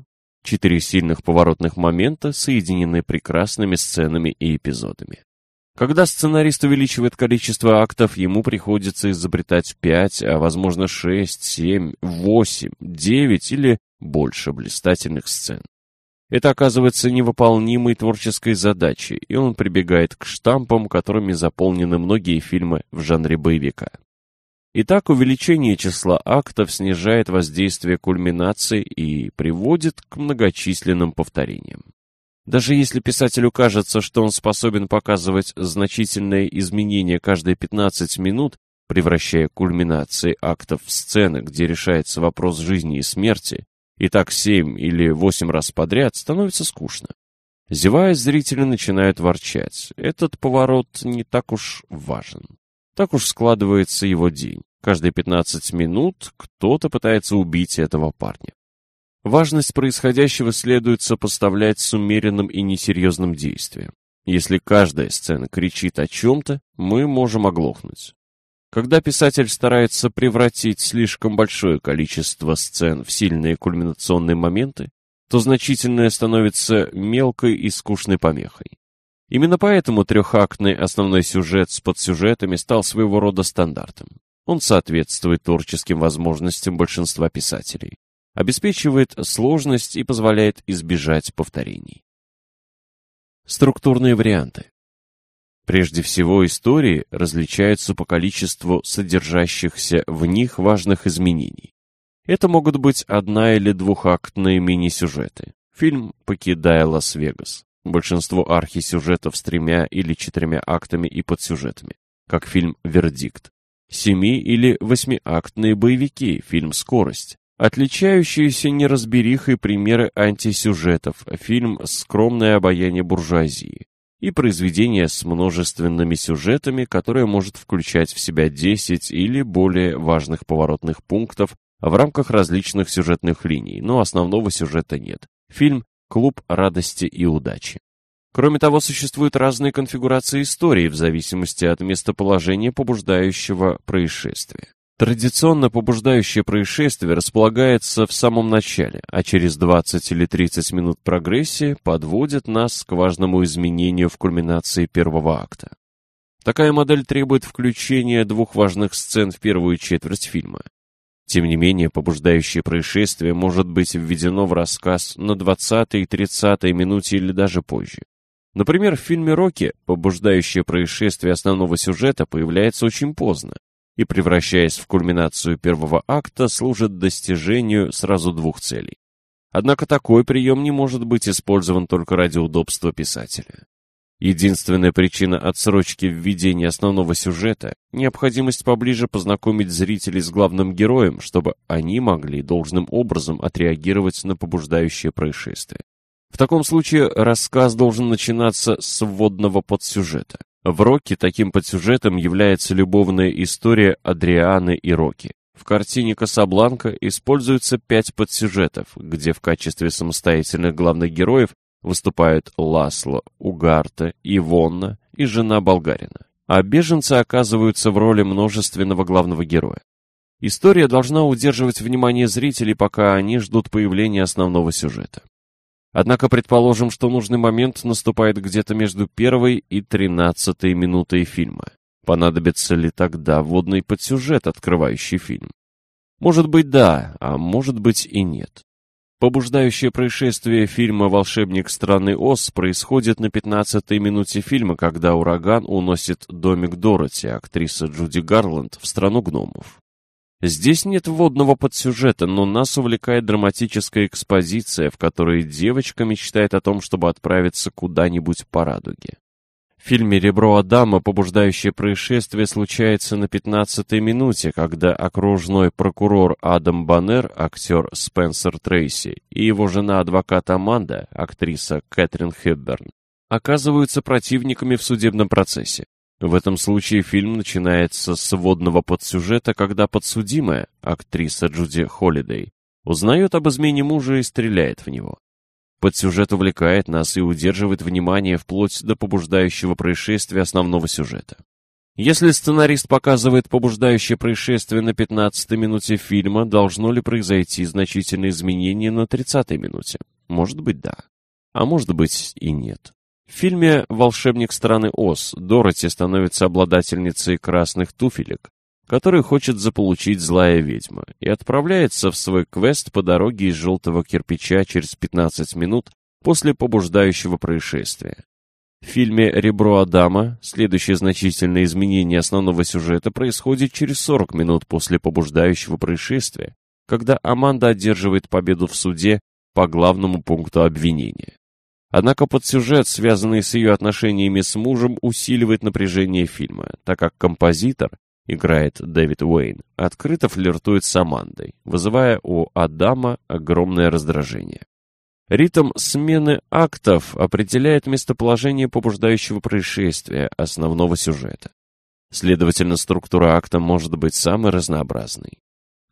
Четыре сильных поворотных момента соединены прекрасными сценами и эпизодами. Когда сценарист увеличивает количество актов, ему приходится изобретать 5, а возможно 6, 7, 8, 9 или больше блистательных сцен. Это оказывается невыполнимой творческой задачей, и он прибегает к штампам, которыми заполнены многие фильмы в жанре боевика. Итак, увеличение числа актов снижает воздействие кульминации и приводит к многочисленным повторениям. Даже если писателю кажется, что он способен показывать значительные изменения каждые 15 минут, превращая кульминации актов в сцены, где решается вопрос жизни и смерти, и так 7 или 8 раз подряд, становится скучно. Зевая, зрители начинают ворчать. Этот поворот не так уж важен. Так уж складывается его день. Каждые 15 минут кто-то пытается убить этого парня. Важность происходящего следует сопоставлять с умеренным и несерьезным действием. Если каждая сцена кричит о чем-то, мы можем оглохнуть. Когда писатель старается превратить слишком большое количество сцен в сильные кульминационные моменты, то значительное становится мелкой и скучной помехой. Именно поэтому трехактный основной сюжет с подсюжетами стал своего рода стандартом. Он соответствует творческим возможностям большинства писателей обеспечивает сложность и позволяет избежать повторений. Структурные варианты. Прежде всего, истории различаются по количеству содержащихся в них важных изменений. Это могут быть одна- или двухактные мини-сюжеты. Фильм «Покидая Лас-Вегас». Большинство архисюжетов с тремя или четырьмя актами и подсюжетами, как фильм «Вердикт». Семи- или восьмиактные боевики, фильм «Скорость». Отличающиеся неразберихой примеры антисюжетов, фильм «Скромное обаяние буржуазии» и произведение с множественными сюжетами, которое может включать в себя 10 или более важных поворотных пунктов в рамках различных сюжетных линий, но основного сюжета нет. Фильм «Клуб радости и удачи». Кроме того, существуют разные конфигурации истории в зависимости от местоположения побуждающего происшествия. Традиционно побуждающее происшествие располагается в самом начале, а через 20 или 30 минут прогрессии подводит нас к важному изменению в кульминации первого акта. Такая модель требует включения двух важных сцен в первую четверть фильма. Тем не менее, побуждающее происшествие может быть введено в рассказ на 20 и 30 минуте или даже позже. Например, в фильме «Рокки» побуждающее происшествие основного сюжета появляется очень поздно, и, превращаясь в кульминацию первого акта, служит достижению сразу двух целей. Однако такой прием не может быть использован только ради удобства писателя. Единственная причина отсрочки введения основного сюжета – необходимость поближе познакомить зрителей с главным героем, чтобы они могли должным образом отреагировать на побуждающее происшествие. В таком случае рассказ должен начинаться с вводного подсюжета. В «Роке» таким подсюжетом является любовная история Адрианы и Роки. В картине «Касабланка» используются пять подсюжетов, где в качестве самостоятельных главных героев выступают Ласло, Угарта, Ивонна и жена болгарина. А беженцы оказываются в роли множественного главного героя. История должна удерживать внимание зрителей, пока они ждут появления основного сюжета. Однако предположим, что нужный момент наступает где-то между первой и тринадцатой минутой фильма. Понадобится ли тогда вводный подсюжет, открывающий фильм? Может быть, да, а может быть и нет. Побуждающее происшествие фильма «Волшебник страны Оз» происходит на 15-й минуте фильма, когда ураган уносит домик Дороти, актриса Джуди Гарланд, в страну гномов. Здесь нет вводного подсюжета, но нас увлекает драматическая экспозиция, в которой девочка мечтает о том, чтобы отправиться куда-нибудь по радуге. В фильме «Ребро Адама» побуждающее происшествие случается на 15-й минуте, когда окружной прокурор Адам Баннер, актер Спенсер Трейси, и его жена-адвокат Аманда, актриса Кэтрин Хепберн, оказываются противниками в судебном процессе. В этом случае фильм начинается с вводного подсюжета, когда подсудимая, актриса Джуди Холидей, узнает об измене мужа и стреляет в него. Подсюжет увлекает нас и удерживает внимание вплоть до побуждающего происшествия основного сюжета. Если сценарист показывает побуждающее происшествие на 15-й минуте фильма, должно ли произойти значительное изменение на 30-й минуте? Может быть, да. А может быть и нет. В фильме «Волшебник страны Оз» Дороти становится обладательницей красных туфелек, который хочет заполучить злая ведьма, и отправляется в свой квест по дороге из желтого кирпича через 15 минут после побуждающего происшествия. В фильме «Ребро Адама» следующее значительное изменение основного сюжета происходит через 40 минут после побуждающего происшествия, когда Аманда одерживает победу в суде по главному пункту обвинения. Однако подсюжет, связанный с ее отношениями с мужем, усиливает напряжение фильма, так как композитор, играет Дэвид Уэйн, открыто флиртует с Амандой, вызывая у Адама огромное раздражение. Ритм смены актов определяет местоположение побуждающего происшествия, основного сюжета. Следовательно, структура акта может быть самой разнообразной.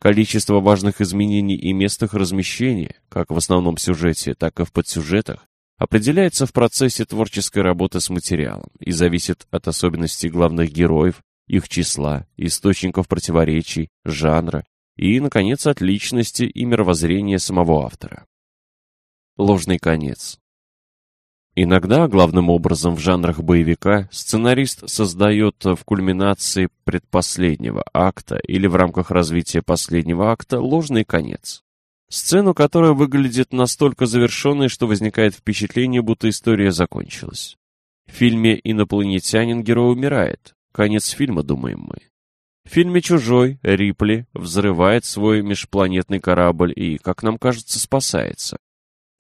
Количество важных изменений и мест их размещения, как в основном сюжете, так и в подсюжетах, определяется в процессе творческой работы с материалом и зависит от особенностей главных героев, их числа, источников противоречий, жанра и, наконец, от личности и мировоззрения самого автора. Ложный конец. Иногда, главным образом в жанрах боевика, сценарист создает в кульминации предпоследнего акта или в рамках развития последнего акта ложный конец. Сцену, которая выглядит настолько завершенной, что возникает впечатление, будто история закончилась. В фильме «Инопланетянин» герой умирает. Конец фильма, думаем мы. В фильме «Чужой» Рипли взрывает свой межпланетный корабль и, как нам кажется, спасается.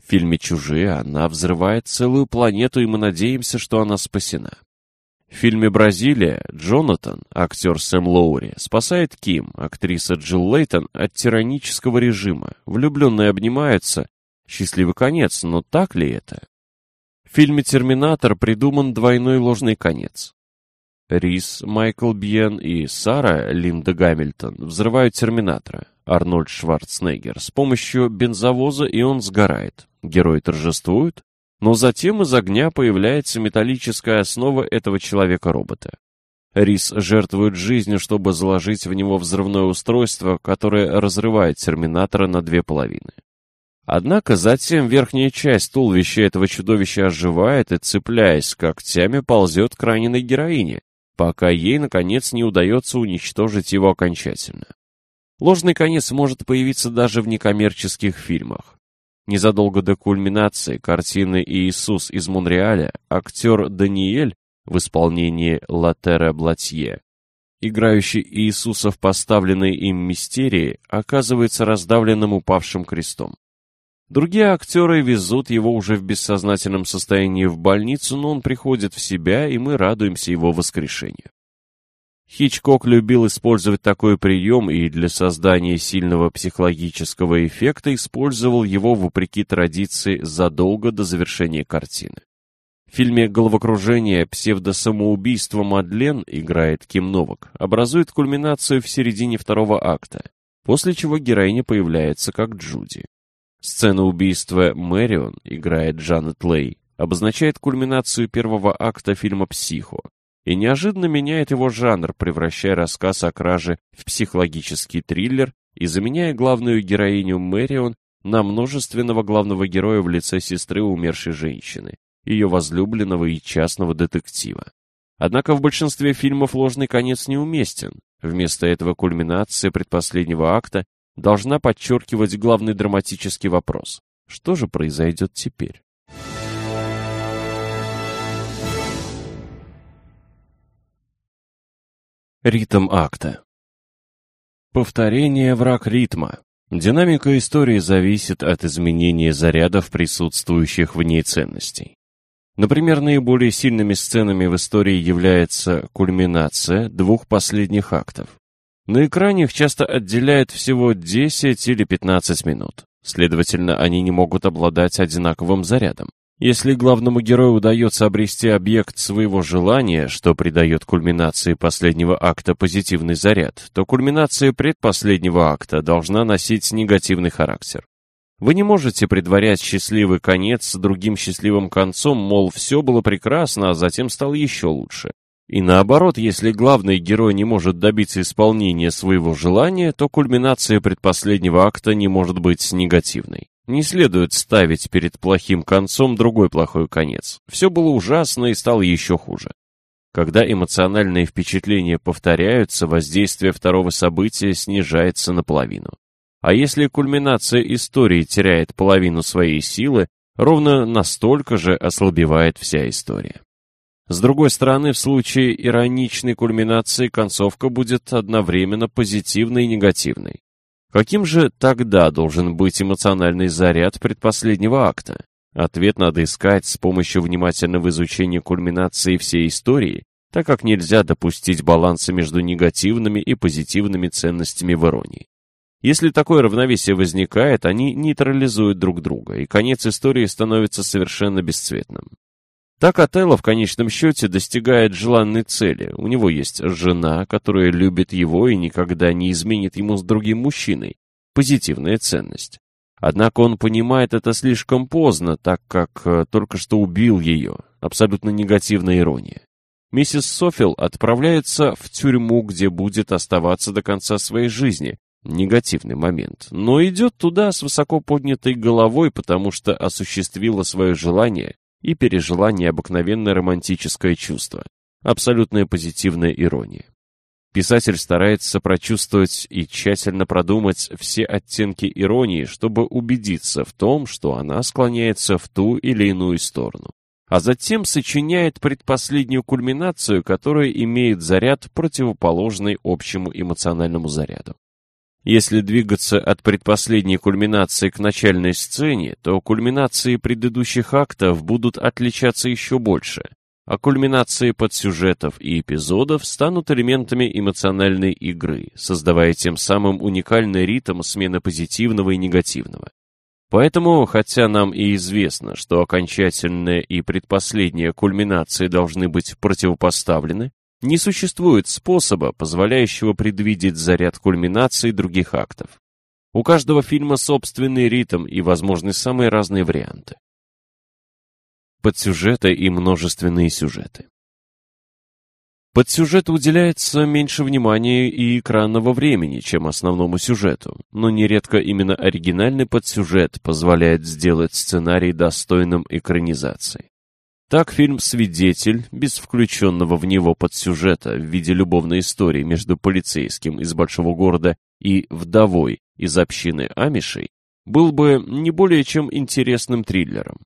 В фильме «Чужие» она взрывает целую планету, и мы надеемся, что она спасена. В фильме «Бразилия» Джонатан, актер Сэм Лоури, спасает Ким, актриса Джилл Лейтон, от тиранического режима. Влюбленные обнимаются. Счастливый конец, но так ли это? В фильме «Терминатор» придуман двойной ложный конец. Рис, Майкл Бьен и Сара, Линда Гамильтон, взрывают Терминатора, Арнольд Шварценеггер, с помощью бензовоза, и он сгорает. Герой торжествует, но затем из огня появляется металлическая основа этого человека-робота. Рис жертвует жизнью, чтобы заложить в него взрывное устройство, которое разрывает Терминатора на две половины. Однако затем верхняя часть туловища этого чудовища оживает и, цепляясь когтями, ползет к раненой героине, пока ей, наконец, не удается уничтожить его окончательно. Ложный конец может появиться даже в некоммерческих фильмах. Незадолго до кульминации картины «Иисус из Монреаля» актер Даниэль в исполнении Латера Блатье, играющий Иисуса в поставленной им мистерии, оказывается раздавленным упавшим крестом. Другие актеры везут его уже в бессознательном состоянии в больницу, но он приходит в себя, и мы радуемся его воскрешению. Хичкок любил использовать такой прием и для создания сильного психологического эффекта использовал его вопреки традиции задолго до завершения картины. В фильме «Головокружение. Псевдосамоубийство Мадлен» играет Ким Новак, образует кульминацию в середине второго акта, после чего героиня появляется как Джуди. Сцена убийства Мэрион, играет Джанет Лей, обозначает кульминацию первого акта фильма «Психо» и неожиданно меняет его жанр, превращая рассказ о краже в психологический триллер и заменяя главную героиню Мэрион на множественного главного героя в лице сестры умершей женщины, ее возлюбленного и частного детектива. Однако в большинстве фильмов ложный конец неуместен. Вместо этого кульминация предпоследнего акта должна подчеркивать главный драматический вопрос. Что же произойдет теперь? Ритм акта Повторение – враг ритма. Динамика истории зависит от изменения зарядов присутствующих в ней ценностей. Например, наиболее сильными сценами в истории является кульминация двух последних актов. На экране их часто отделяет всего 10 или 15 минут. Следовательно, они не могут обладать одинаковым зарядом. Если главному герою удается обрести объект своего желания, что придает кульминации последнего акта позитивный заряд, то кульминация предпоследнего акта должна носить негативный характер. Вы не можете предварять счастливый конец с другим счастливым концом, мол, все было прекрасно, а затем стало еще лучше. И наоборот, если главный герой не может добиться исполнения своего желания, то кульминация предпоследнего акта не может быть негативной. Не следует ставить перед плохим концом другой плохой конец. Все было ужасно и стало еще хуже. Когда эмоциональные впечатления повторяются, воздействие второго события снижается наполовину. А если кульминация истории теряет половину своей силы, ровно настолько же ослабевает вся история. С другой стороны, в случае ироничной кульминации концовка будет одновременно позитивной и негативной. Каким же тогда должен быть эмоциональный заряд предпоследнего акта? Ответ надо искать с помощью внимательного изучения кульминации всей истории, так как нельзя допустить баланса между негативными и позитивными ценностями в иронии. Если такое равновесие возникает, они нейтрализуют друг друга, и конец истории становится совершенно бесцветным. Так Отелло в конечном счете достигает желанной цели. У него есть жена, которая любит его и никогда не изменит ему с другим мужчиной. Позитивная ценность. Однако он понимает это слишком поздно, так как э, только что убил ее. Абсолютно негативная ирония. Миссис Софил отправляется в тюрьму, где будет оставаться до конца своей жизни. Негативный момент. Но идет туда с высоко поднятой головой, потому что осуществила свое желание и пережила необыкновенное романтическое чувство, абсолютная позитивная ирония. Писатель старается прочувствовать и тщательно продумать все оттенки иронии, чтобы убедиться в том, что она склоняется в ту или иную сторону. А затем сочиняет предпоследнюю кульминацию, которая имеет заряд, противоположный общему эмоциональному заряду. Если двигаться от предпоследней кульминации к начальной сцене, то кульминации предыдущих актов будут отличаться еще больше. а кульминации подсюжетов и эпизодов станут элементами эмоциональной игры, создавая тем самым уникальный ритм смены позитивного и негативного. Поэтому, хотя нам и известно, что окончательная и предпоследняя кульминации должны быть противопоставлены, не существует способа, позволяющего предвидеть заряд кульминации других актов. У каждого фильма собственный ритм и возможны самые разные варианты. Подсюжеты и множественные сюжеты. Подсюжету уделяется меньше внимания и экранного времени, чем основному сюжету, но нередко именно оригинальный подсюжет позволяет сделать сценарий достойным экранизации. Так фильм «Свидетель», без включенного в него подсюжета в виде любовной истории между полицейским из большого города и вдовой из общины Амишей, был бы не более чем интересным триллером.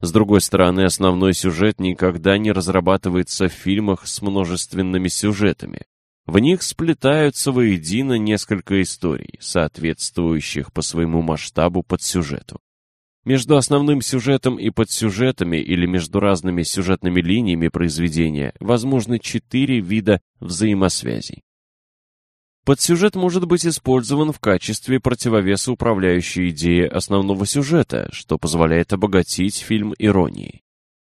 С другой стороны, основной сюжет никогда не разрабатывается в фильмах с множественными сюжетами. В них сплетаются воедино несколько историй, соответствующих по своему масштабу подсюжету. Между основным сюжетом и подсюжетами или между разными сюжетными линиями произведения возможны четыре вида взаимосвязей. Подсюжет может быть использован в качестве противовеса управляющей идеи основного сюжета, что позволяет обогатить фильм иронией.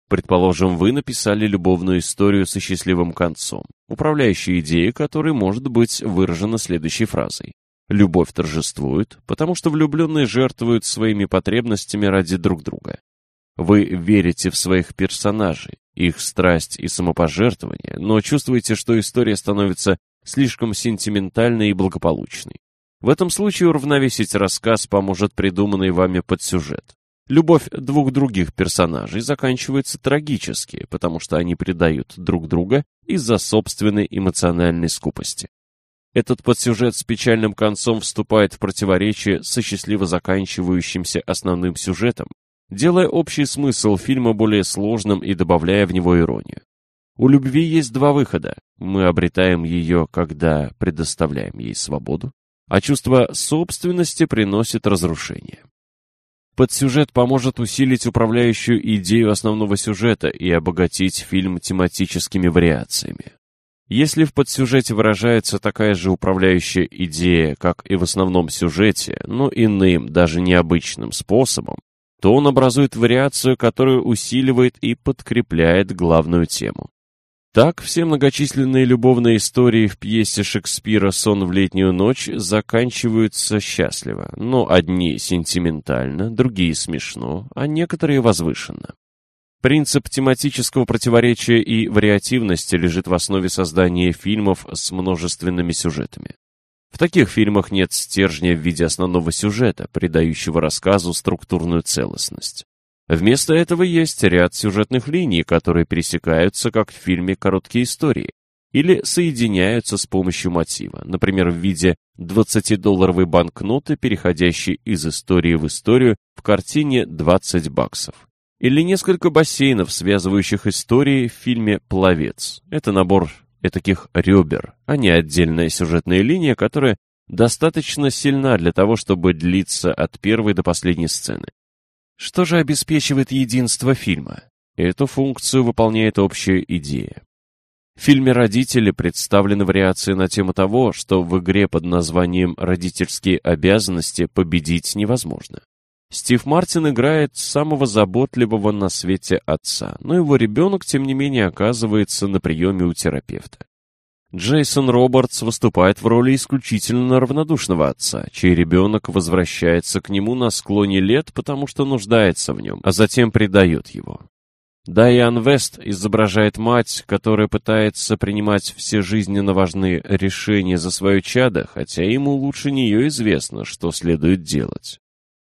Предположим, вы написали любовную историю со счастливым концом, управляющая идея которой может быть выражена следующей фразой. Любовь торжествует, потому что влюбленные жертвуют своими потребностями ради друг друга. Вы верите в своих персонажей, их страсть и самопожертвование, но чувствуете, что история становится слишком сентиментальной и благополучной. В этом случае уравновесить рассказ поможет придуманный вами подсюжет. Любовь двух других персонажей заканчивается трагически, потому что они предают друг друга из-за собственной эмоциональной скупости. Этот подсюжет с печальным концом вступает в противоречие со счастливо заканчивающимся основным сюжетом, делая общий смысл фильма более сложным и добавляя в него иронию. У любви есть два выхода. Мы обретаем ее, когда предоставляем ей свободу, а чувство собственности приносит разрушение. Подсюжет поможет усилить управляющую идею основного сюжета и обогатить фильм тематическими вариациями. Если в подсюжете выражается такая же управляющая идея, как и в основном сюжете, но иным, даже необычным способом, то он образует вариацию, которая усиливает и подкрепляет главную тему. Так, все многочисленные любовные истории в пьесе Шекспира «Сон в летнюю ночь» заканчиваются счастливо, но одни сентиментально, другие смешно, а некоторые возвышенно. Принцип тематического противоречия и вариативности лежит в основе создания фильмов с множественными сюжетами. В таких фильмах нет стержня в виде основного сюжета, придающего рассказу структурную целостность. Вместо этого есть ряд сюжетных линий, которые пересекаются, как в фильме «Короткие истории», или соединяются с помощью мотива, например, в виде 20-долларовой банкноты, переходящей из истории в историю в картине «20 баксов». Или несколько бассейнов, связывающих истории в фильме «Пловец». Это набор таких ребер, а не отдельная сюжетная линия, которая достаточно сильна для того, чтобы длиться от первой до последней сцены. Что же обеспечивает единство фильма? Эту функцию выполняет общая идея. В фильме «Родители» представлены вариации на тему того, что в игре под названием «Родительские обязанности» победить невозможно. Стив Мартин играет самого заботливого на свете отца, но его ребенок, тем не менее, оказывается на приеме у терапевта. Джейсон Робертс выступает в роли исключительно равнодушного отца, чей ребенок возвращается к нему на склоне лет, потому что нуждается в нем, а затем предает его. Дайан Вест изображает мать, которая пытается принимать все жизненно важные решения за свое чадо, хотя ему лучше нее известно, что следует делать.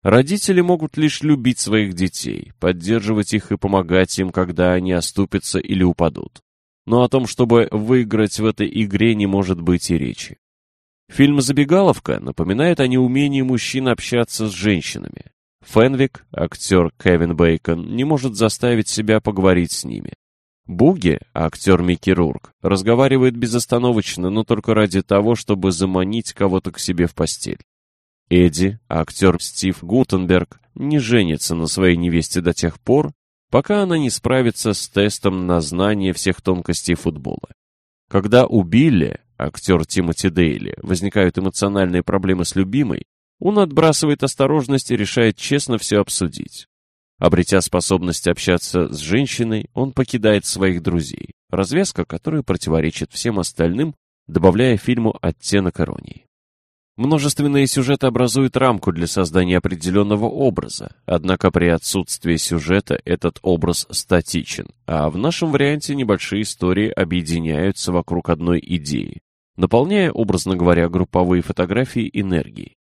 Родители могут лишь любить своих детей, поддерживать их и помогать им, когда они оступятся или упадут но о том, чтобы выиграть в этой игре, не может быть и речи. Фильм «Забегаловка» напоминает о неумении мужчин общаться с женщинами. Фенвик, актер Кевин Бейкон, не может заставить себя поговорить с ними. Буги, актер Микки Рурк, разговаривает безостановочно, но только ради того, чтобы заманить кого-то к себе в постель. Эдди, актер Стив Гутенберг, не женится на своей невесте до тех пор, пока она не справится с тестом на знание всех тонкостей футбола. Когда у Билли, актер Тимоти Дейли, возникают эмоциональные проблемы с любимой, он отбрасывает осторожность и решает честно все обсудить. Обретя способность общаться с женщиной, он покидает своих друзей, развязка которая противоречит всем остальным, добавляя фильму оттенок иронии. Множественные сюжеты образуют рамку для создания определенного образа, однако при отсутствии сюжета этот образ статичен, а в нашем варианте небольшие истории объединяются вокруг одной идеи, наполняя, образно говоря, групповые фотографии энергией.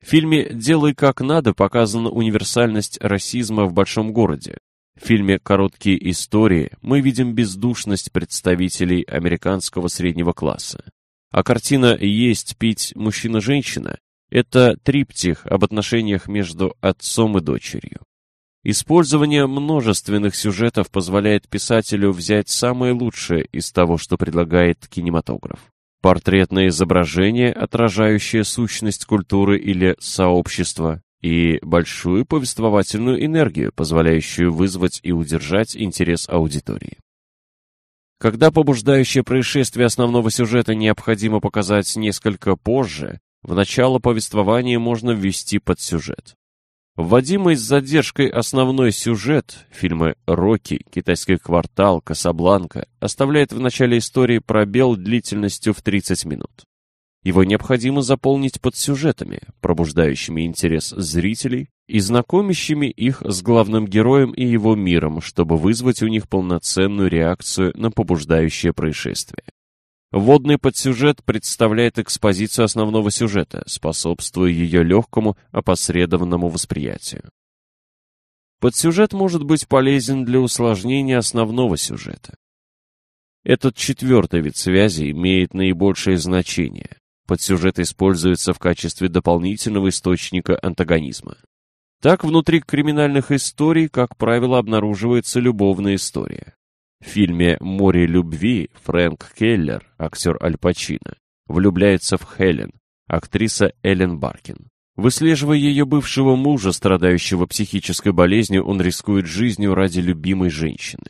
В фильме «Делай как надо» показана универсальность расизма в большом городе. В фильме «Короткие истории» мы видим бездушность представителей американского среднего класса. А картина «Есть, пить, мужчина-женщина» — это триптих об отношениях между отцом и дочерью. Использование множественных сюжетов позволяет писателю взять самое лучшее из того, что предлагает кинематограф. Портретное изображение, отражающее сущность культуры или сообщества, и большую повествовательную энергию, позволяющую вызвать и удержать интерес аудитории. Когда побуждающее происшествие основного сюжета необходимо показать несколько позже, в начало повествования можно ввести подсюжет. Вводимый с задержкой основной сюжет фильмы «Рокки», «Китайский квартал», «Касабланка» оставляет в начале истории пробел длительностью в 30 минут. Его необходимо заполнить подсюжетами, пробуждающими интерес зрителей и знакомящими их с главным героем и его миром, чтобы вызвать у них полноценную реакцию на побуждающее происшествие. Вводный подсюжет представляет экспозицию основного сюжета, способствуя ее легкому опосредованному восприятию. Подсюжет может быть полезен для усложнения основного сюжета. Этот четвертый вид связи имеет наибольшее значение. Подсюжет используется в качестве дополнительного источника антагонизма. Так, внутри криминальных историй, как правило, обнаруживается любовная история. В фильме «Море любви» Фрэнк Келлер, актер Аль Пачино, влюбляется в Хелен, актриса Эллен Баркин. Выслеживая ее бывшего мужа, страдающего психической болезнью, он рискует жизнью ради любимой женщины.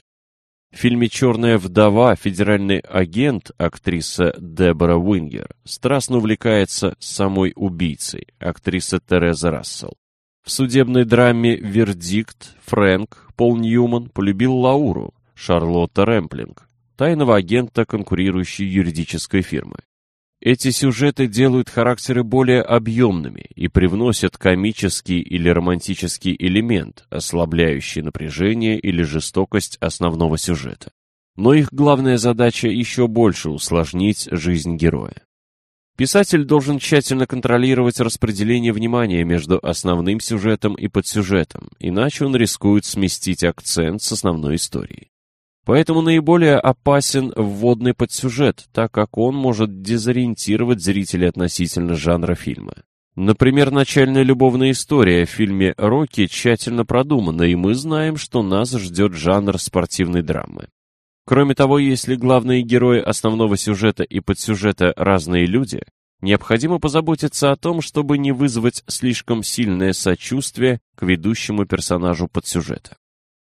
В фильме «Черная вдова» федеральный агент, актриса Дебора Уингер, страстно увлекается самой убийцей, актриса Тереза Рассел. В судебной драме «Вердикт» Фрэнк Пол Ньюман полюбил Лауру, Шарлотта Рэмплинг, тайного агента конкурирующей юридической фирмы. Эти сюжеты делают характеры более объемными и привносят комический или романтический элемент, ослабляющий напряжение или жестокость основного сюжета. Но их главная задача еще больше усложнить жизнь героя. Писатель должен тщательно контролировать распределение внимания между основным сюжетом и подсюжетом, иначе он рискует сместить акцент с основной историей. Поэтому наиболее опасен вводный подсюжет, так как он может дезориентировать зрителей относительно жанра фильма. Например, начальная любовная история в фильме «Рокки» тщательно продумана, и мы знаем, что нас ждет жанр спортивной драмы. Кроме того, если главные герои основного сюжета и подсюжета разные люди, необходимо позаботиться о том, чтобы не вызвать слишком сильное сочувствие к ведущему персонажу подсюжета.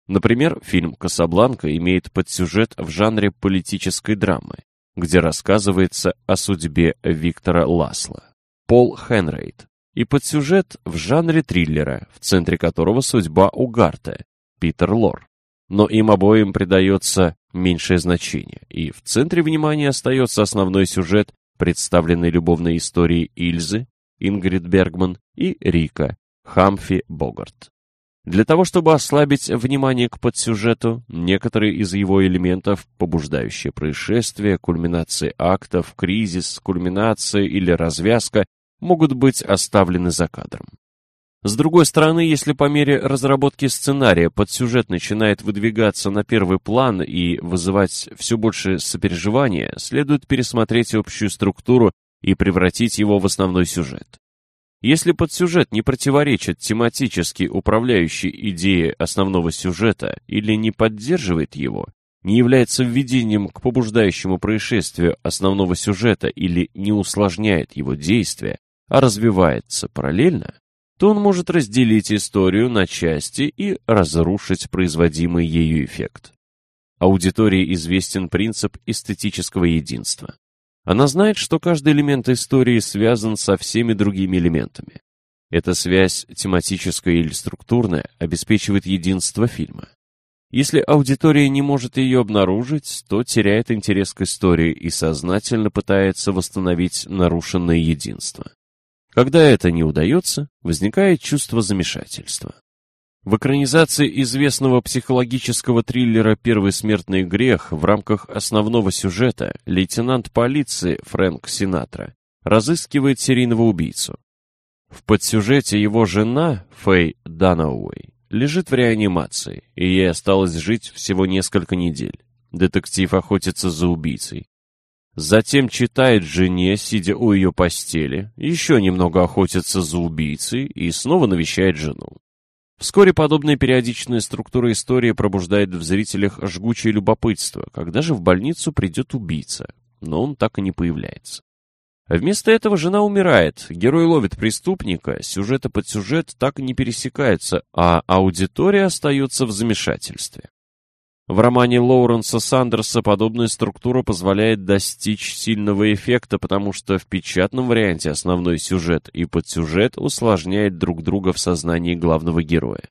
Например, фильм «Касабланка» имеет подсюжет в жанре политической драмы, где рассказывается о судьбе Виктора Ласла, Пол Хенрейд, и подсюжет в жанре триллера, в центре которого судьба Угарта, Питер Лор. Но им обоим придается меньшее значение, и в центре внимания остается основной сюжет, представленный любовной историей Ильзы, Ингрид Бергман и Рика, Хамфи Богарт. Для того, чтобы ослабить внимание к подсюжету, некоторые из его элементов, побуждающие происшествие, кульминации актов, кризис, кульминация или развязка, могут быть оставлены за кадром. С другой стороны, если по мере разработки сценария подсюжет начинает выдвигаться на первый план и вызывать все больше сопереживания, следует пересмотреть общую структуру и превратить его в основной сюжет. Если подсюжет не противоречит тематически управляющей идее основного сюжета или не поддерживает его, не является введением к побуждающему происшествию основного сюжета или не усложняет его действия, а развивается параллельно, то он может разделить историю на части и разрушить производимый ею эффект. Аудитории известен принцип эстетического единства. Она знает, что каждый элемент истории связан со всеми другими элементами. Эта связь, тематическая или структурная, обеспечивает единство фильма. Если аудитория не может ее обнаружить, то теряет интерес к истории и сознательно пытается восстановить нарушенное единство. Когда это не удается, возникает чувство замешательства. В экранизации известного психологического триллера «Первый смертный грех» в рамках основного сюжета лейтенант полиции Фрэнк Синатра разыскивает серийного убийцу. В подсюжете его жена, Фэй Данауэй, лежит в реанимации, и ей осталось жить всего несколько недель. Детектив охотится за убийцей. Затем читает жене, сидя у ее постели, еще немного охотится за убийцей и снова навещает жену. Вскоре подобная периодичная структура истории пробуждает в зрителях жгучее любопытство, когда же в больницу придет убийца, но он так и не появляется. Вместо этого жена умирает, герой ловит преступника, сюжета под сюжет так и не пересекаются, а аудитория остается в замешательстве. В романе Лоуренса Сандерса подобная структура позволяет достичь сильного эффекта, потому что в печатном варианте основной сюжет и подсюжет усложняет друг друга в сознании главного героя.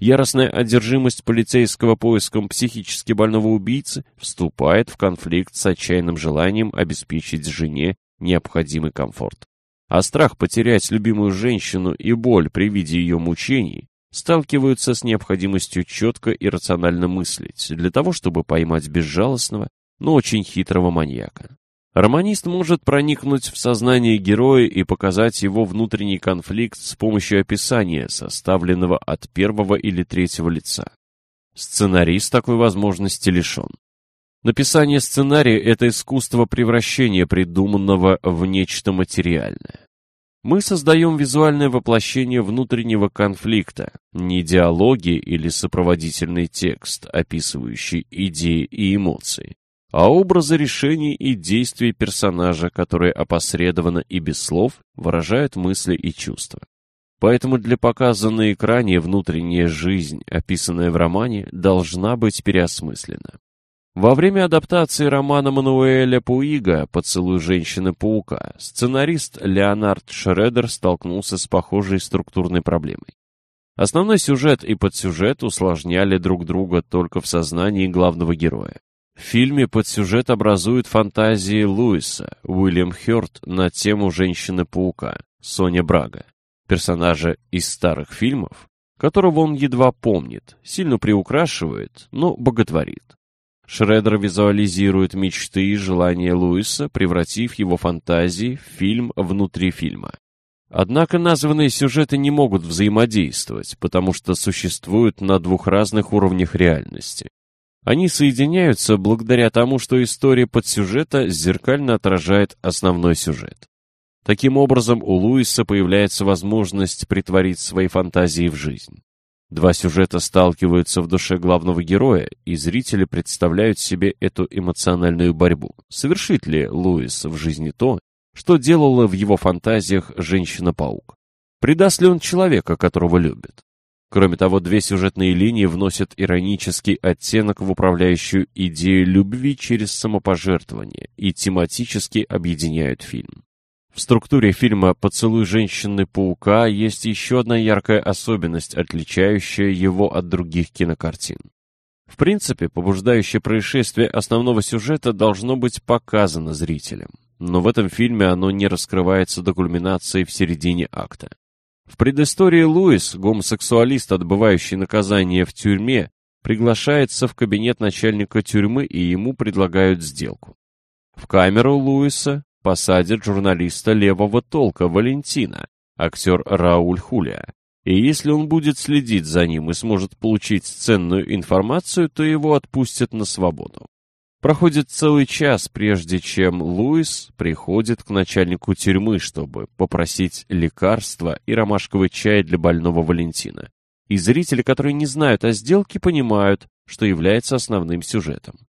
Яростная одержимость полицейского поиском психически больного убийцы вступает в конфликт с отчаянным желанием обеспечить жене необходимый комфорт. А страх потерять любимую женщину и боль при виде ее мучений сталкиваются с необходимостью четко и рационально мыслить, для того, чтобы поймать безжалостного, но очень хитрого маньяка. Романист может проникнуть в сознание героя и показать его внутренний конфликт с помощью описания, составленного от первого или третьего лица. Сценарист такой возможности лишен. Написание сценария – это искусство превращения придуманного в нечто материальное. Мы создаем визуальное воплощение внутреннего конфликта, не диалоги или сопроводительный текст, описывающий идеи и эмоции, а образы решений и действий персонажа, которые опосредованно и без слов выражают мысли и чувства. Поэтому для показа на экране внутренняя жизнь, описанная в романе, должна быть переосмыслена. Во время адаптации романа Мануэля Пуига «Поцелуй женщины-паука» сценарист Леонард Шредер столкнулся с похожей структурной проблемой. Основной сюжет и подсюжет усложняли друг друга только в сознании главного героя. В фильме подсюжет образует фантазии Луиса, Уильям Хёрд на тему «Женщины-паука», Соня Брага, персонажа из старых фильмов, которого он едва помнит, сильно приукрашивает, но боготворит. Шредер визуализирует мечты и желания Луиса, превратив его фантазии в фильм внутри фильма. Однако названные сюжеты не могут взаимодействовать, потому что существуют на двух разных уровнях реальности. Они соединяются благодаря тому, что история подсюжета зеркально отражает основной сюжет. Таким образом, у Луиса появляется возможность притворить свои фантазии в жизнь. Два сюжета сталкиваются в душе главного героя, и зрители представляют себе эту эмоциональную борьбу. Совершит ли Луис в жизни то, что делала в его фантазиях женщина-паук? Предаст ли он человека, которого любит? Кроме того, две сюжетные линии вносят иронический оттенок в управляющую идею любви через самопожертвование и тематически объединяют фильм. В структуре фильма «Поцелуй женщины-паука» есть еще одна яркая особенность, отличающая его от других кинокартин. В принципе, побуждающее происшествие основного сюжета должно быть показано зрителям, но в этом фильме оно не раскрывается до кульминации в середине акта. В предыстории Луис, гомосексуалист, отбывающий наказание в тюрьме, приглашается в кабинет начальника тюрьмы и ему предлагают сделку. В камеру Луиса посадят журналиста левого толка Валентина, актер Рауль Хулия. И если он будет следить за ним и сможет получить ценную информацию, то его отпустят на свободу. Проходит целый час, прежде чем Луис приходит к начальнику тюрьмы, чтобы попросить лекарства и ромашковый чай для больного Валентина. И зрители, которые не знают о сделке, понимают, что является основным сюжетом.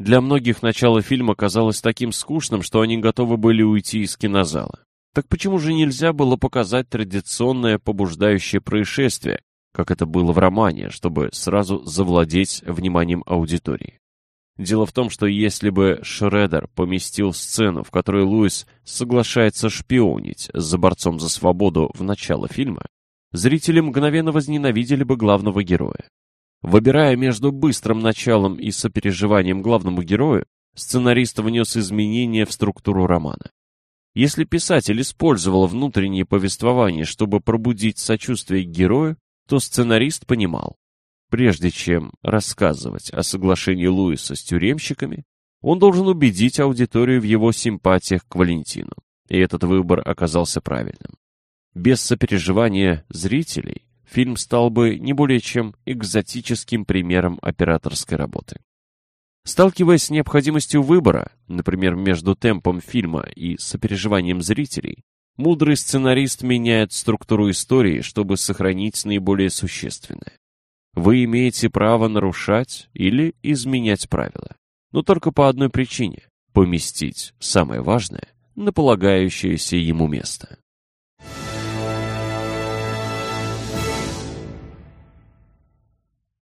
Для многих начало фильма казалось таким скучным, что они готовы были уйти из кинозала. Так почему же нельзя было показать традиционное побуждающее происшествие, как это было в романе, чтобы сразу завладеть вниманием аудитории? Дело в том, что если бы Шредер поместил сцену, в которой Луис соглашается шпионить за борцом за свободу в начало фильма, зрители мгновенно возненавидели бы главного героя. Выбирая между быстрым началом и сопереживанием главному герою, сценарист внес изменения в структуру романа. Если писатель использовал внутреннее повествование, чтобы пробудить сочувствие к герою, то сценарист понимал, прежде чем рассказывать о соглашении Луиса с тюремщиками, он должен убедить аудиторию в его симпатиях к Валентину, и этот выбор оказался правильным. Без сопереживания зрителей фильм стал бы не более чем экзотическим примером операторской работы. Сталкиваясь с необходимостью выбора, например, между темпом фильма и сопереживанием зрителей, мудрый сценарист меняет структуру истории, чтобы сохранить наиболее существенное. Вы имеете право нарушать или изменять правила, но только по одной причине – поместить самое важное на полагающееся ему место.